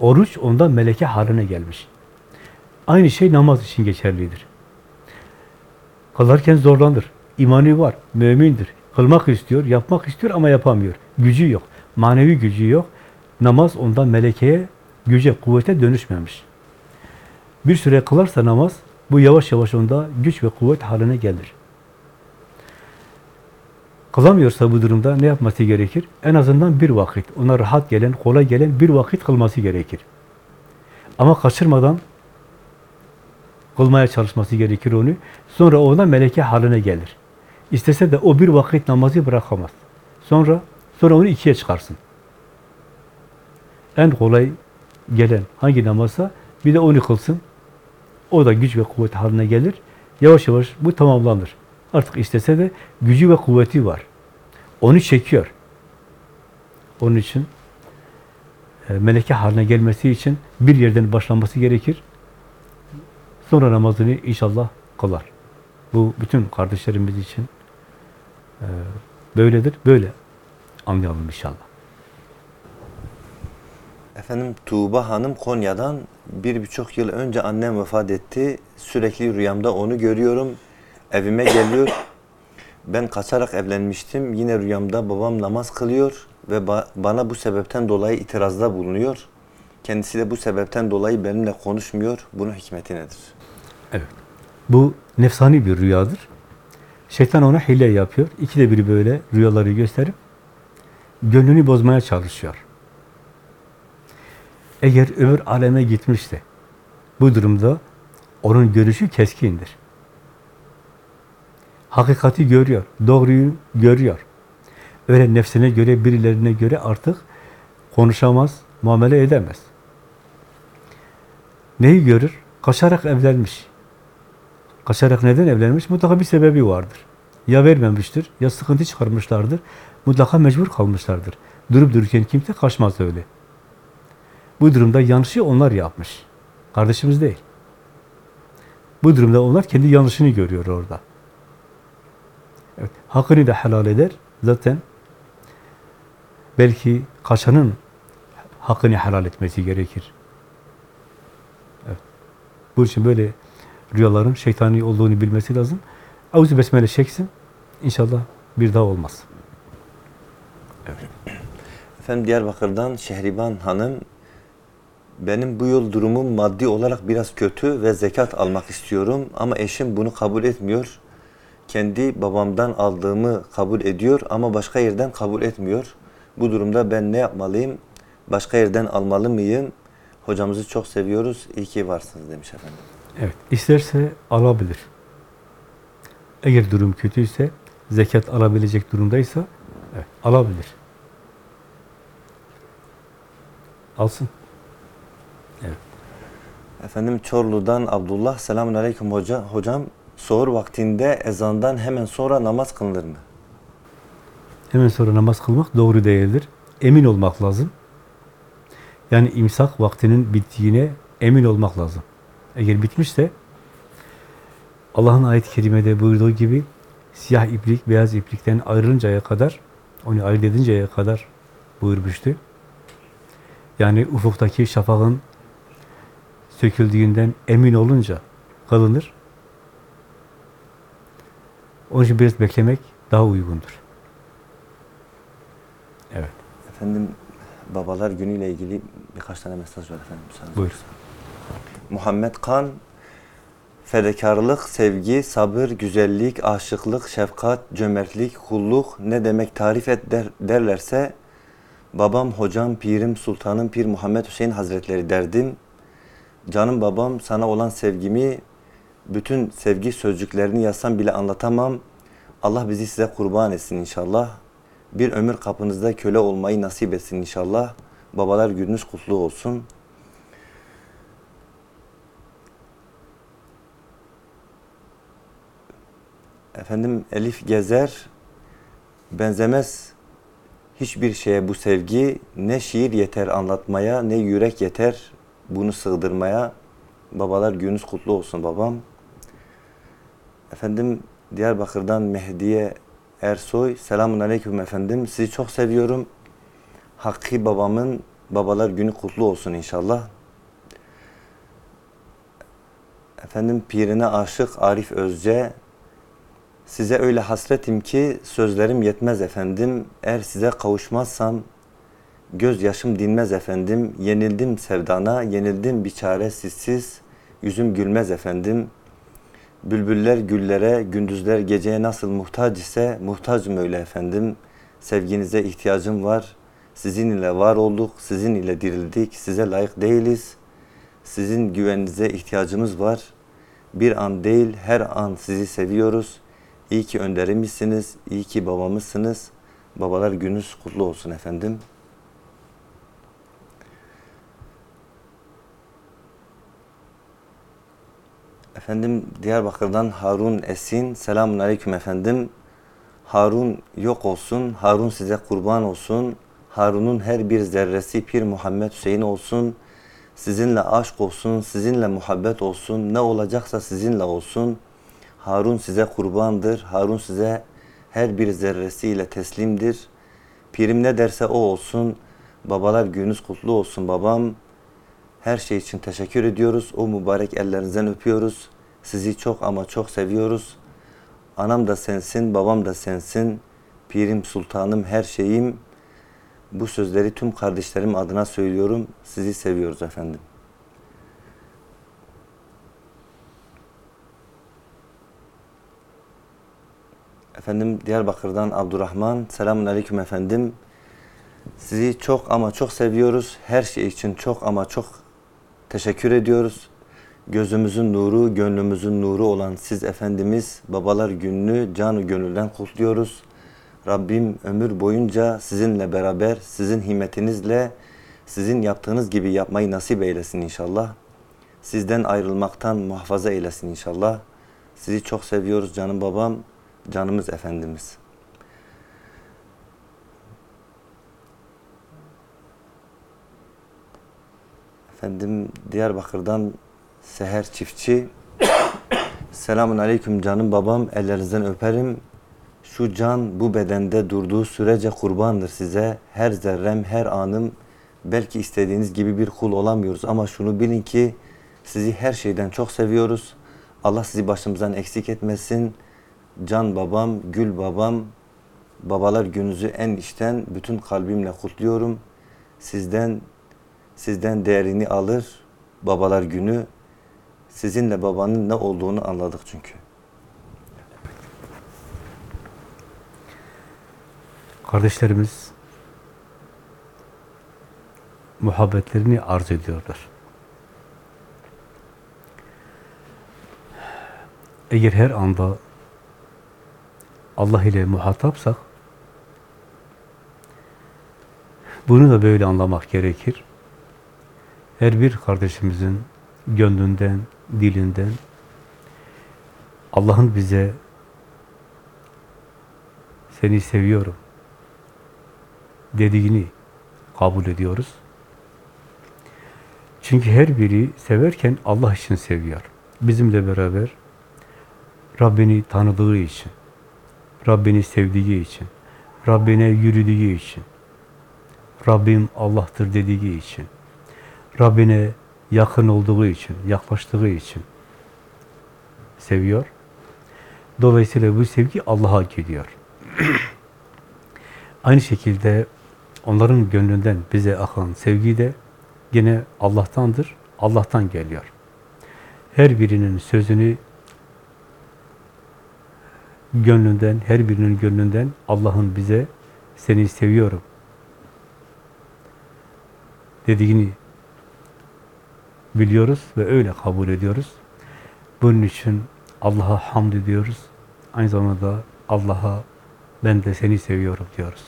Oruç onda meleke haline gelmiş. Aynı şey namaz için geçerlidir. Kılarken zorlanır. İmanı var, mümindir. Kılmak istiyor, yapmak istiyor ama yapamıyor. Gücü yok, manevi gücü yok. Namaz ondan melekeye, güce, kuvvete dönüşmemiş. Bir süre kılarsa namaz, bu yavaş yavaş onda güç ve kuvvet haline gelir. Kılamıyorsa bu durumda ne yapması gerekir? En azından bir vakit, ona rahat gelen, kolay gelen bir vakit kılması gerekir. Ama kaçırmadan kılmaya çalışması gerekir onu. Sonra ona meleke haline gelir. İstese de o bir vakit namazı bırakamaz. Sonra sonra onu ikiye çıkarsın. En kolay gelen hangi namazsa bir de onu kılsın. O da güç ve kuvvet haline gelir. Yavaş yavaş bu tamamlanır. Artık istese de gücü ve kuvveti var. Onu çekiyor. Onun için e, meleke haline gelmesi için bir yerden başlanması gerekir. Sonra namazını inşallah kılar. Bu bütün kardeşlerimiz için e, böyledir. Böyle anlayalım inşallah. Efendim Tuğba Hanım Konya'dan bir buçuk yıl önce annem vefat etti. Sürekli rüyamda onu görüyorum. Evime geliyor. Ben kaçarak evlenmiştim. Yine rüyamda babam namaz kılıyor ve ba- bana bu sebepten dolayı itirazda bulunuyor. Kendisi de bu sebepten dolayı benimle konuşmuyor. Bunun hikmeti nedir? Evet. Bu nefsani bir rüyadır. Şeytan ona hile yapıyor. İkide biri böyle rüyaları gösterip gönlünü bozmaya çalışıyor. Eğer öbür aleme gitmişse bu durumda onun görüşü keskindir. Hakikati görüyor, doğruyu görüyor. Öyle nefsine göre, birilerine göre artık konuşamaz, muamele edemez. Neyi görür? Kaçarak evlenmiş. Kaçarak neden evlenmiş? Mutlaka bir sebebi vardır. Ya vermemiştir, ya sıkıntı çıkarmışlardır. Mutlaka mecbur kalmışlardır. Durup dururken kimse kaçmaz öyle. Bu durumda yanlışı onlar yapmış. Kardeşimiz değil. Bu durumda onlar kendi yanlışını görüyor orada. Evet, hakkını da helal eder. Zaten belki kaçanın hakkını helal etmesi gerekir. Evet. Bu için böyle rüyaların şeytani olduğunu bilmesi lazım. Avzu besmele çeksin. İnşallah bir daha olmaz. Efendim Diyarbakır'dan Şehriban Hanım benim bu yıl durumum maddi olarak biraz kötü ve zekat almak istiyorum ama eşim bunu kabul etmiyor. Kendi babamdan aldığımı kabul ediyor ama başka yerden kabul etmiyor. Bu durumda ben ne yapmalıyım? Başka yerden almalı mıyım? Hocamızı çok seviyoruz. İyi ki varsınız demiş efendim. Evet. isterse alabilir. Eğer durum kötüyse, zekat alabilecek durumdaysa evet, alabilir. Alsın. Efendim Çorlu'dan Abdullah. Selamun Aleyküm hoca. Hocam soğur vaktinde ezandan hemen sonra namaz kılınır mı? Hemen sonra namaz kılmak doğru değildir. Emin olmak lazım. Yani imsak vaktinin bittiğine emin olmak lazım. Eğer bitmişse Allah'ın ayet-i kerimede buyurduğu gibi siyah iplik beyaz iplikten ayrılıncaya kadar onu ayırt edinceye kadar buyurmuştu. Yani ufuktaki şafağın söküldüğünden emin olunca kılınır. Onun için biraz beklemek daha uygundur. Evet. Efendim babalar günüyle ilgili birkaç tane mesaj var efendim. müsaadeniz Buyur. olursa. Muhammed Kan fedakarlık, sevgi, sabır, güzellik, aşıklık, şefkat, cömertlik, kulluk ne demek tarif et der, derlerse babam, hocam, pirim, sultanım, pir Muhammed Hüseyin Hazretleri derdim. Canım babam sana olan sevgimi bütün sevgi sözcüklerini yazsam bile anlatamam. Allah bizi size kurban etsin inşallah. Bir ömür kapınızda köle olmayı nasip etsin inşallah. Babalar gününüz kutlu olsun. Efendim Elif Gezer benzemez hiçbir şeye bu sevgi ne şiir yeter anlatmaya ne yürek yeter bunu sığdırmaya. Babalar gününüz kutlu olsun babam. Efendim Diyarbakır'dan Mehdiye Ersoy. Selamun Aleyküm efendim. Sizi çok seviyorum. Hakkı babamın babalar günü kutlu olsun inşallah. Efendim pirine aşık Arif Özce. Size öyle hasretim ki sözlerim yetmez efendim. Eğer size kavuşmazsam gözyaşım dinmez efendim. Yenildim sevdana, yenildim bir çaresizsiz. Yüzüm gülmez efendim. Bülbüller güllere, gündüzler geceye nasıl muhtaç ise muhtacım öyle efendim. Sevginize ihtiyacım var. Sizin ile var olduk, sizin ile dirildik. Size layık değiliz. Sizin güveninize ihtiyacımız var. Bir an değil, her an sizi seviyoruz. İyi ki önderimizsiniz, iyi ki babamızsınız. Babalar gününüz kutlu olsun efendim. Efendim Diyarbakır'dan Harun Esin. Selamun Aleyküm efendim. Harun yok olsun, Harun size kurban olsun. Harun'un her bir zerresi Pir Muhammed Hüseyin olsun. Sizinle aşk olsun, sizinle muhabbet olsun. Ne olacaksa sizinle olsun. Harun size kurbandır. Harun size her bir zerresiyle teslimdir. Pirim ne derse o olsun. Babalar gününüz kutlu olsun babam. Her şey için teşekkür ediyoruz. O mübarek ellerinizden öpüyoruz. Sizi çok ama çok seviyoruz. Anam da sensin, babam da sensin. Pirim, sultanım, her şeyim. Bu sözleri tüm kardeşlerim adına söylüyorum. Sizi seviyoruz efendim. Efendim Diyarbakır'dan Abdurrahman. Selamun Aleyküm efendim. Sizi çok ama çok seviyoruz. Her şey için çok ama çok teşekkür ediyoruz. Gözümüzün nuru, gönlümüzün nuru olan siz Efendimiz Babalar Günü'nü canı gönülden kutluyoruz. Rabbim ömür boyunca sizinle beraber, sizin himmetinizle, sizin yaptığınız gibi yapmayı nasip eylesin inşallah. Sizden ayrılmaktan muhafaza eylesin inşallah. Sizi çok seviyoruz canım babam, canımız Efendimiz. Efendim Diyarbakır'dan Seher Çiftçi. Selamun Aleyküm canım babam, ellerinizden öperim. Şu can bu bedende durduğu sürece kurbandır size. Her zerrem, her anım belki istediğiniz gibi bir kul olamıyoruz ama şunu bilin ki sizi her şeyden çok seviyoruz. Allah sizi başımızdan eksik etmesin. Can babam, gül babam, babalar gününüzü en içten bütün kalbimle kutluyorum. Sizden sizden değerini alır. Babalar günü sizinle babanın ne olduğunu anladık çünkü. Kardeşlerimiz muhabbetlerini arz ediyorlar. Eğer her anda Allah ile muhatapsak bunu da böyle anlamak gerekir. Her bir kardeşimizin gönlünden, dilinden Allah'ın bize seni seviyorum dediğini kabul ediyoruz. Çünkü her biri severken Allah için seviyor. Bizimle beraber Rabbini tanıdığı için, Rabbini sevdiği için, Rabbine yürüdüğü için, Rabbim Allah'tır dediği için, Rabbine yakın olduğu için, yaklaştığı için seviyor. Dolayısıyla bu sevgi Allah'a gidiyor. Aynı şekilde onların gönlünden bize akan sevgi de yine Allah'tandır, Allah'tan geliyor. Her birinin sözünü gönlünden, her birinin gönlünden Allah'ın bize seni seviyorum dediğini biliyoruz ve öyle kabul ediyoruz. Bunun için Allah'a hamd ediyoruz. Aynı zamanda Allah'a ben de seni seviyorum diyoruz.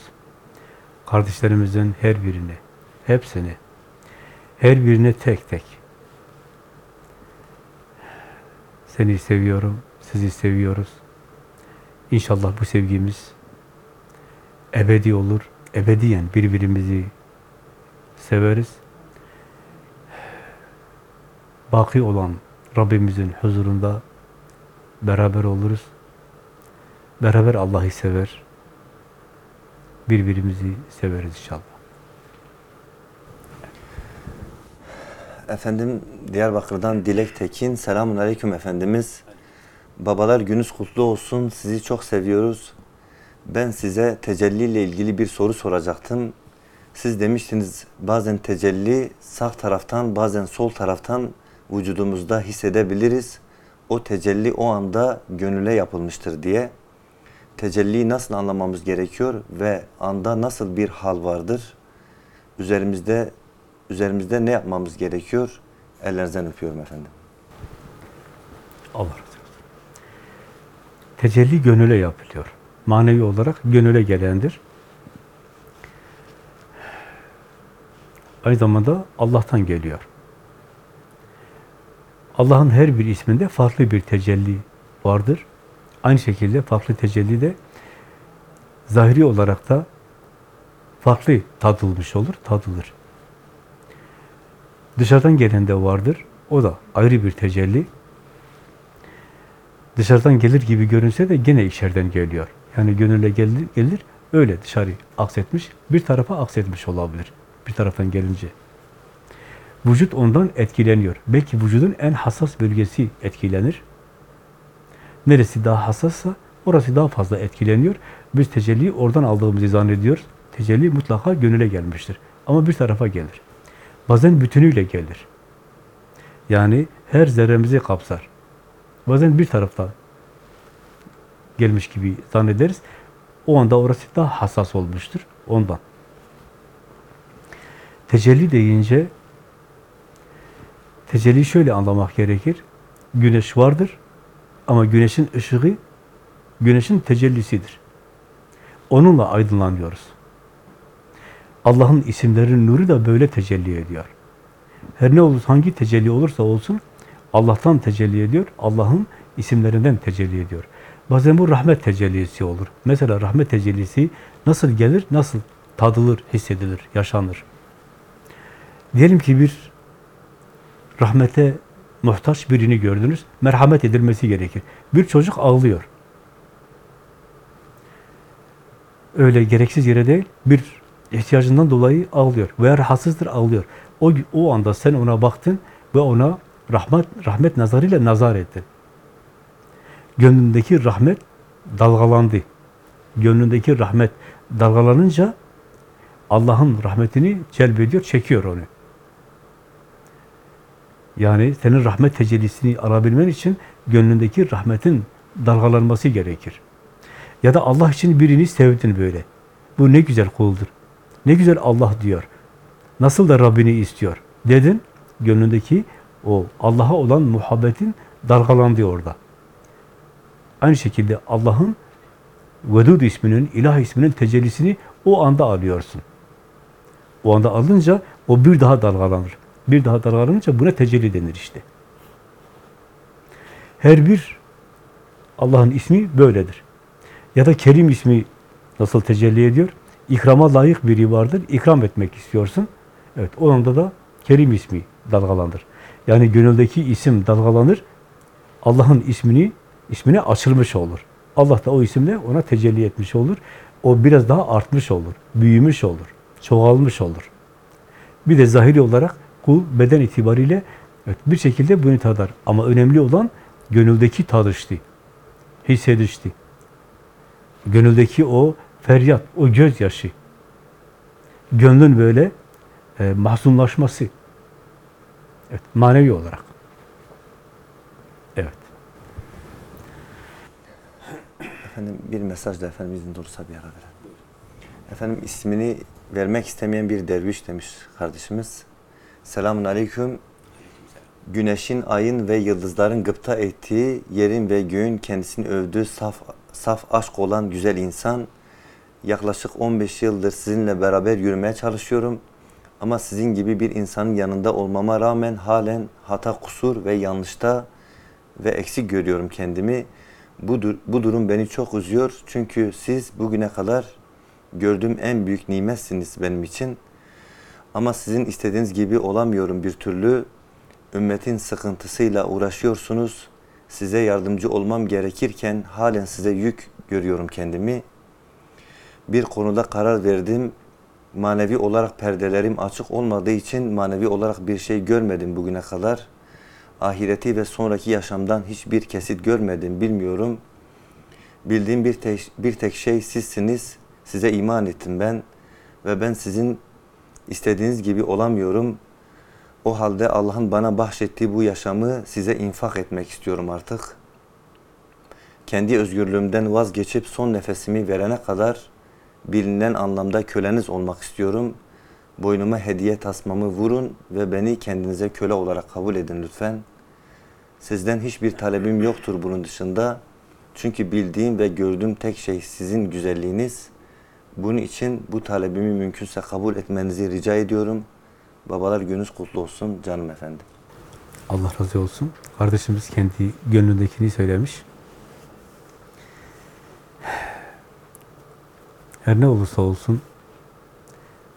Kardeşlerimizin her birini, hepsini, her birine tek tek seni seviyorum, sizi seviyoruz. İnşallah bu sevgimiz ebedi olur. Ebediyen birbirimizi severiz. Baki olan Rabbimizin huzurunda beraber oluruz. Beraber Allah'ı sever. Birbirimizi severiz inşallah. Efendim Diyarbakır'dan Dilek Tekin. Selamun Aleyküm Efendimiz. Babalar gününüz kutlu olsun. Sizi çok seviyoruz. Ben size tecelli ile ilgili bir soru soracaktım. Siz demiştiniz bazen tecelli sağ taraftan bazen sol taraftan vücudumuzda hissedebiliriz. O tecelli o anda gönüle yapılmıştır diye. Tecelliyi nasıl anlamamız gerekiyor ve anda nasıl bir hal vardır? Üzerimizde üzerimizde ne yapmamız gerekiyor? Ellerinizden öpüyorum efendim. Allah razı olsun. Tecelli gönüle yapılıyor. Manevi olarak gönüle gelendir. Aynı zamanda Allah'tan geliyor. Allah'ın her bir isminde farklı bir tecelli vardır. Aynı şekilde farklı tecelli de zahiri olarak da farklı tadılmış olur, tadılır. Dışarıdan gelen de vardır. O da ayrı bir tecelli. Dışarıdan gelir gibi görünse de gene içeriden geliyor. Yani gönüle gelir, gelir öyle dışarı aksetmiş, bir tarafa aksetmiş olabilir. bir taraftan gelince. Vücut ondan etkileniyor. Belki vücudun en hassas bölgesi etkilenir. Neresi daha hassassa orası daha fazla etkileniyor. Biz tecelliyi oradan aldığımızı zannediyoruz. Tecelli mutlaka gönüle gelmiştir. Ama bir tarafa gelir. Bazen bütünüyle gelir. Yani her zerremizi kapsar. Bazen bir tarafta gelmiş gibi zannederiz. O anda orası daha hassas olmuştur. Ondan. Tecelli deyince tecelli şöyle anlamak gerekir. Güneş vardır ama güneşin ışığı güneşin tecellisidir. Onunla aydınlanıyoruz. Allah'ın isimlerinin nuru da böyle tecelli ediyor. Her ne olur, hangi tecelli olursa olsun Allah'tan tecelli ediyor, Allah'ın isimlerinden tecelli ediyor. Bazen bu rahmet tecellisi olur. Mesela rahmet tecellisi nasıl gelir, nasıl tadılır, hissedilir, yaşanır. Diyelim ki bir rahmete muhtaç birini gördünüz, merhamet edilmesi gerekir. Bir çocuk ağlıyor. Öyle gereksiz yere değil, bir ihtiyacından dolayı ağlıyor veya rahatsızdır ağlıyor. O, o anda sen ona baktın ve ona rahmet, rahmet nazarıyla nazar ettin. Gönlündeki rahmet dalgalandı. Gönlündeki rahmet dalgalanınca Allah'ın rahmetini celbediyor, çekiyor onu. Yani senin rahmet tecellisini alabilmen için gönlündeki rahmetin dalgalanması gerekir. Ya da Allah için birini sevdin böyle. Bu ne güzel kuldur. Ne güzel Allah diyor. Nasıl da Rabbini istiyor. Dedin, gönlündeki o Allah'a olan muhabbetin dalgalandı orada. Aynı şekilde Allah'ın Vedud isminin, ilah isminin tecellisini o anda alıyorsun. O anda alınca o bir daha dalgalanır. Bir daha dalgalanınca buna tecelli denir işte. Her bir Allah'ın ismi böyledir. Ya da Kerim ismi nasıl tecelli ediyor? İkrama layık biri vardır, ikram etmek istiyorsun. Evet, o anda da Kerim ismi dalgalanır. Yani gönüldeki isim dalgalanır, Allah'ın ismini, ismine açılmış olur. Allah da o isimle ona tecelli etmiş olur. O biraz daha artmış olur, büyümüş olur, çoğalmış olur. Bir de zahiri olarak kul beden itibariyle evet, bir şekilde bunu tadar. Ama önemli olan gönüldeki tadıştı, hissedişti. Gönüldeki o feryat, o gözyaşı. Gönlün böyle e, mahzunlaşması. Evet, manevi olarak. Evet. Efendim bir mesaj da efendim izin olursa bir ara verelim. Efendim ismini vermek istemeyen bir derviş demiş kardeşimiz. Selamun aleyküm. Güneşin, ayın ve yıldızların gıpta ettiği, yerin ve göğün kendisini övdüğü saf, saf aşk olan güzel insan. Yaklaşık 15 yıldır sizinle beraber yürümeye çalışıyorum. Ama sizin gibi bir insanın yanında olmama rağmen halen hata, kusur ve yanlışta ve eksik görüyorum kendimi. Bu, bu durum beni çok üzüyor. Çünkü siz bugüne kadar gördüğüm en büyük nimetsiniz benim için. Ama sizin istediğiniz gibi olamıyorum bir türlü. Ümmetin sıkıntısıyla uğraşıyorsunuz. Size yardımcı olmam gerekirken halen size yük görüyorum kendimi. Bir konuda karar verdim. Manevi olarak perdelerim açık olmadığı için manevi olarak bir şey görmedim bugüne kadar. Ahireti ve sonraki yaşamdan hiçbir kesit görmedim, bilmiyorum. Bildiğim bir tek, bir tek şey sizsiniz. Size iman ettim ben ve ben sizin istediğiniz gibi olamıyorum. O halde Allah'ın bana bahşettiği bu yaşamı size infak etmek istiyorum artık. Kendi özgürlüğümden vazgeçip son nefesimi verene kadar bilinen anlamda köleniz olmak istiyorum. Boynuma hediye tasmamı vurun ve beni kendinize köle olarak kabul edin lütfen. Sizden hiçbir talebim yoktur bunun dışında. Çünkü bildiğim ve gördüğüm tek şey sizin güzelliğiniz. Bunun için bu talebimi mümkünse kabul etmenizi rica ediyorum. Babalar gününüz kutlu olsun canım efendim. Allah razı olsun. Kardeşimiz kendi gönlündekini söylemiş. Her ne olursa olsun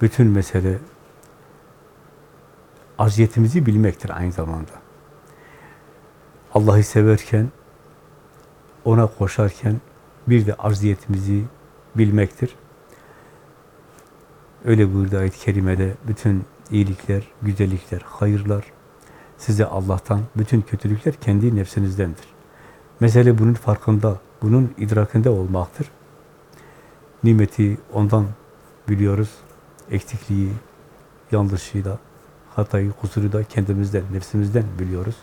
bütün mesele aziyetimizi bilmektir aynı zamanda. Allah'ı severken, ona koşarken bir de arziyetimizi bilmektir. Öyle buyurdu ayet-i kerimede bütün iyilikler, güzellikler, hayırlar size Allah'tan, bütün kötülükler kendi nefsinizdendir. Mesele bunun farkında, bunun idrakinde olmaktır. Nimeti ondan biliyoruz. Eksikliği, yanlışıyı da, hatayı, kusuru da kendimizden, nefsimizden biliyoruz.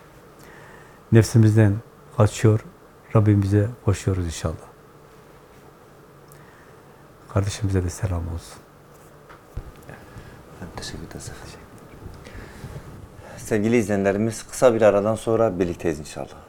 Nefsimizden kaçıyor, Rabbimize koşuyoruz inşallah. Kardeşimize de selam olsun. Teşekkür efendim. Sevgili izleyenlerimiz kısa bir aradan sonra birlikteyiz inşallah.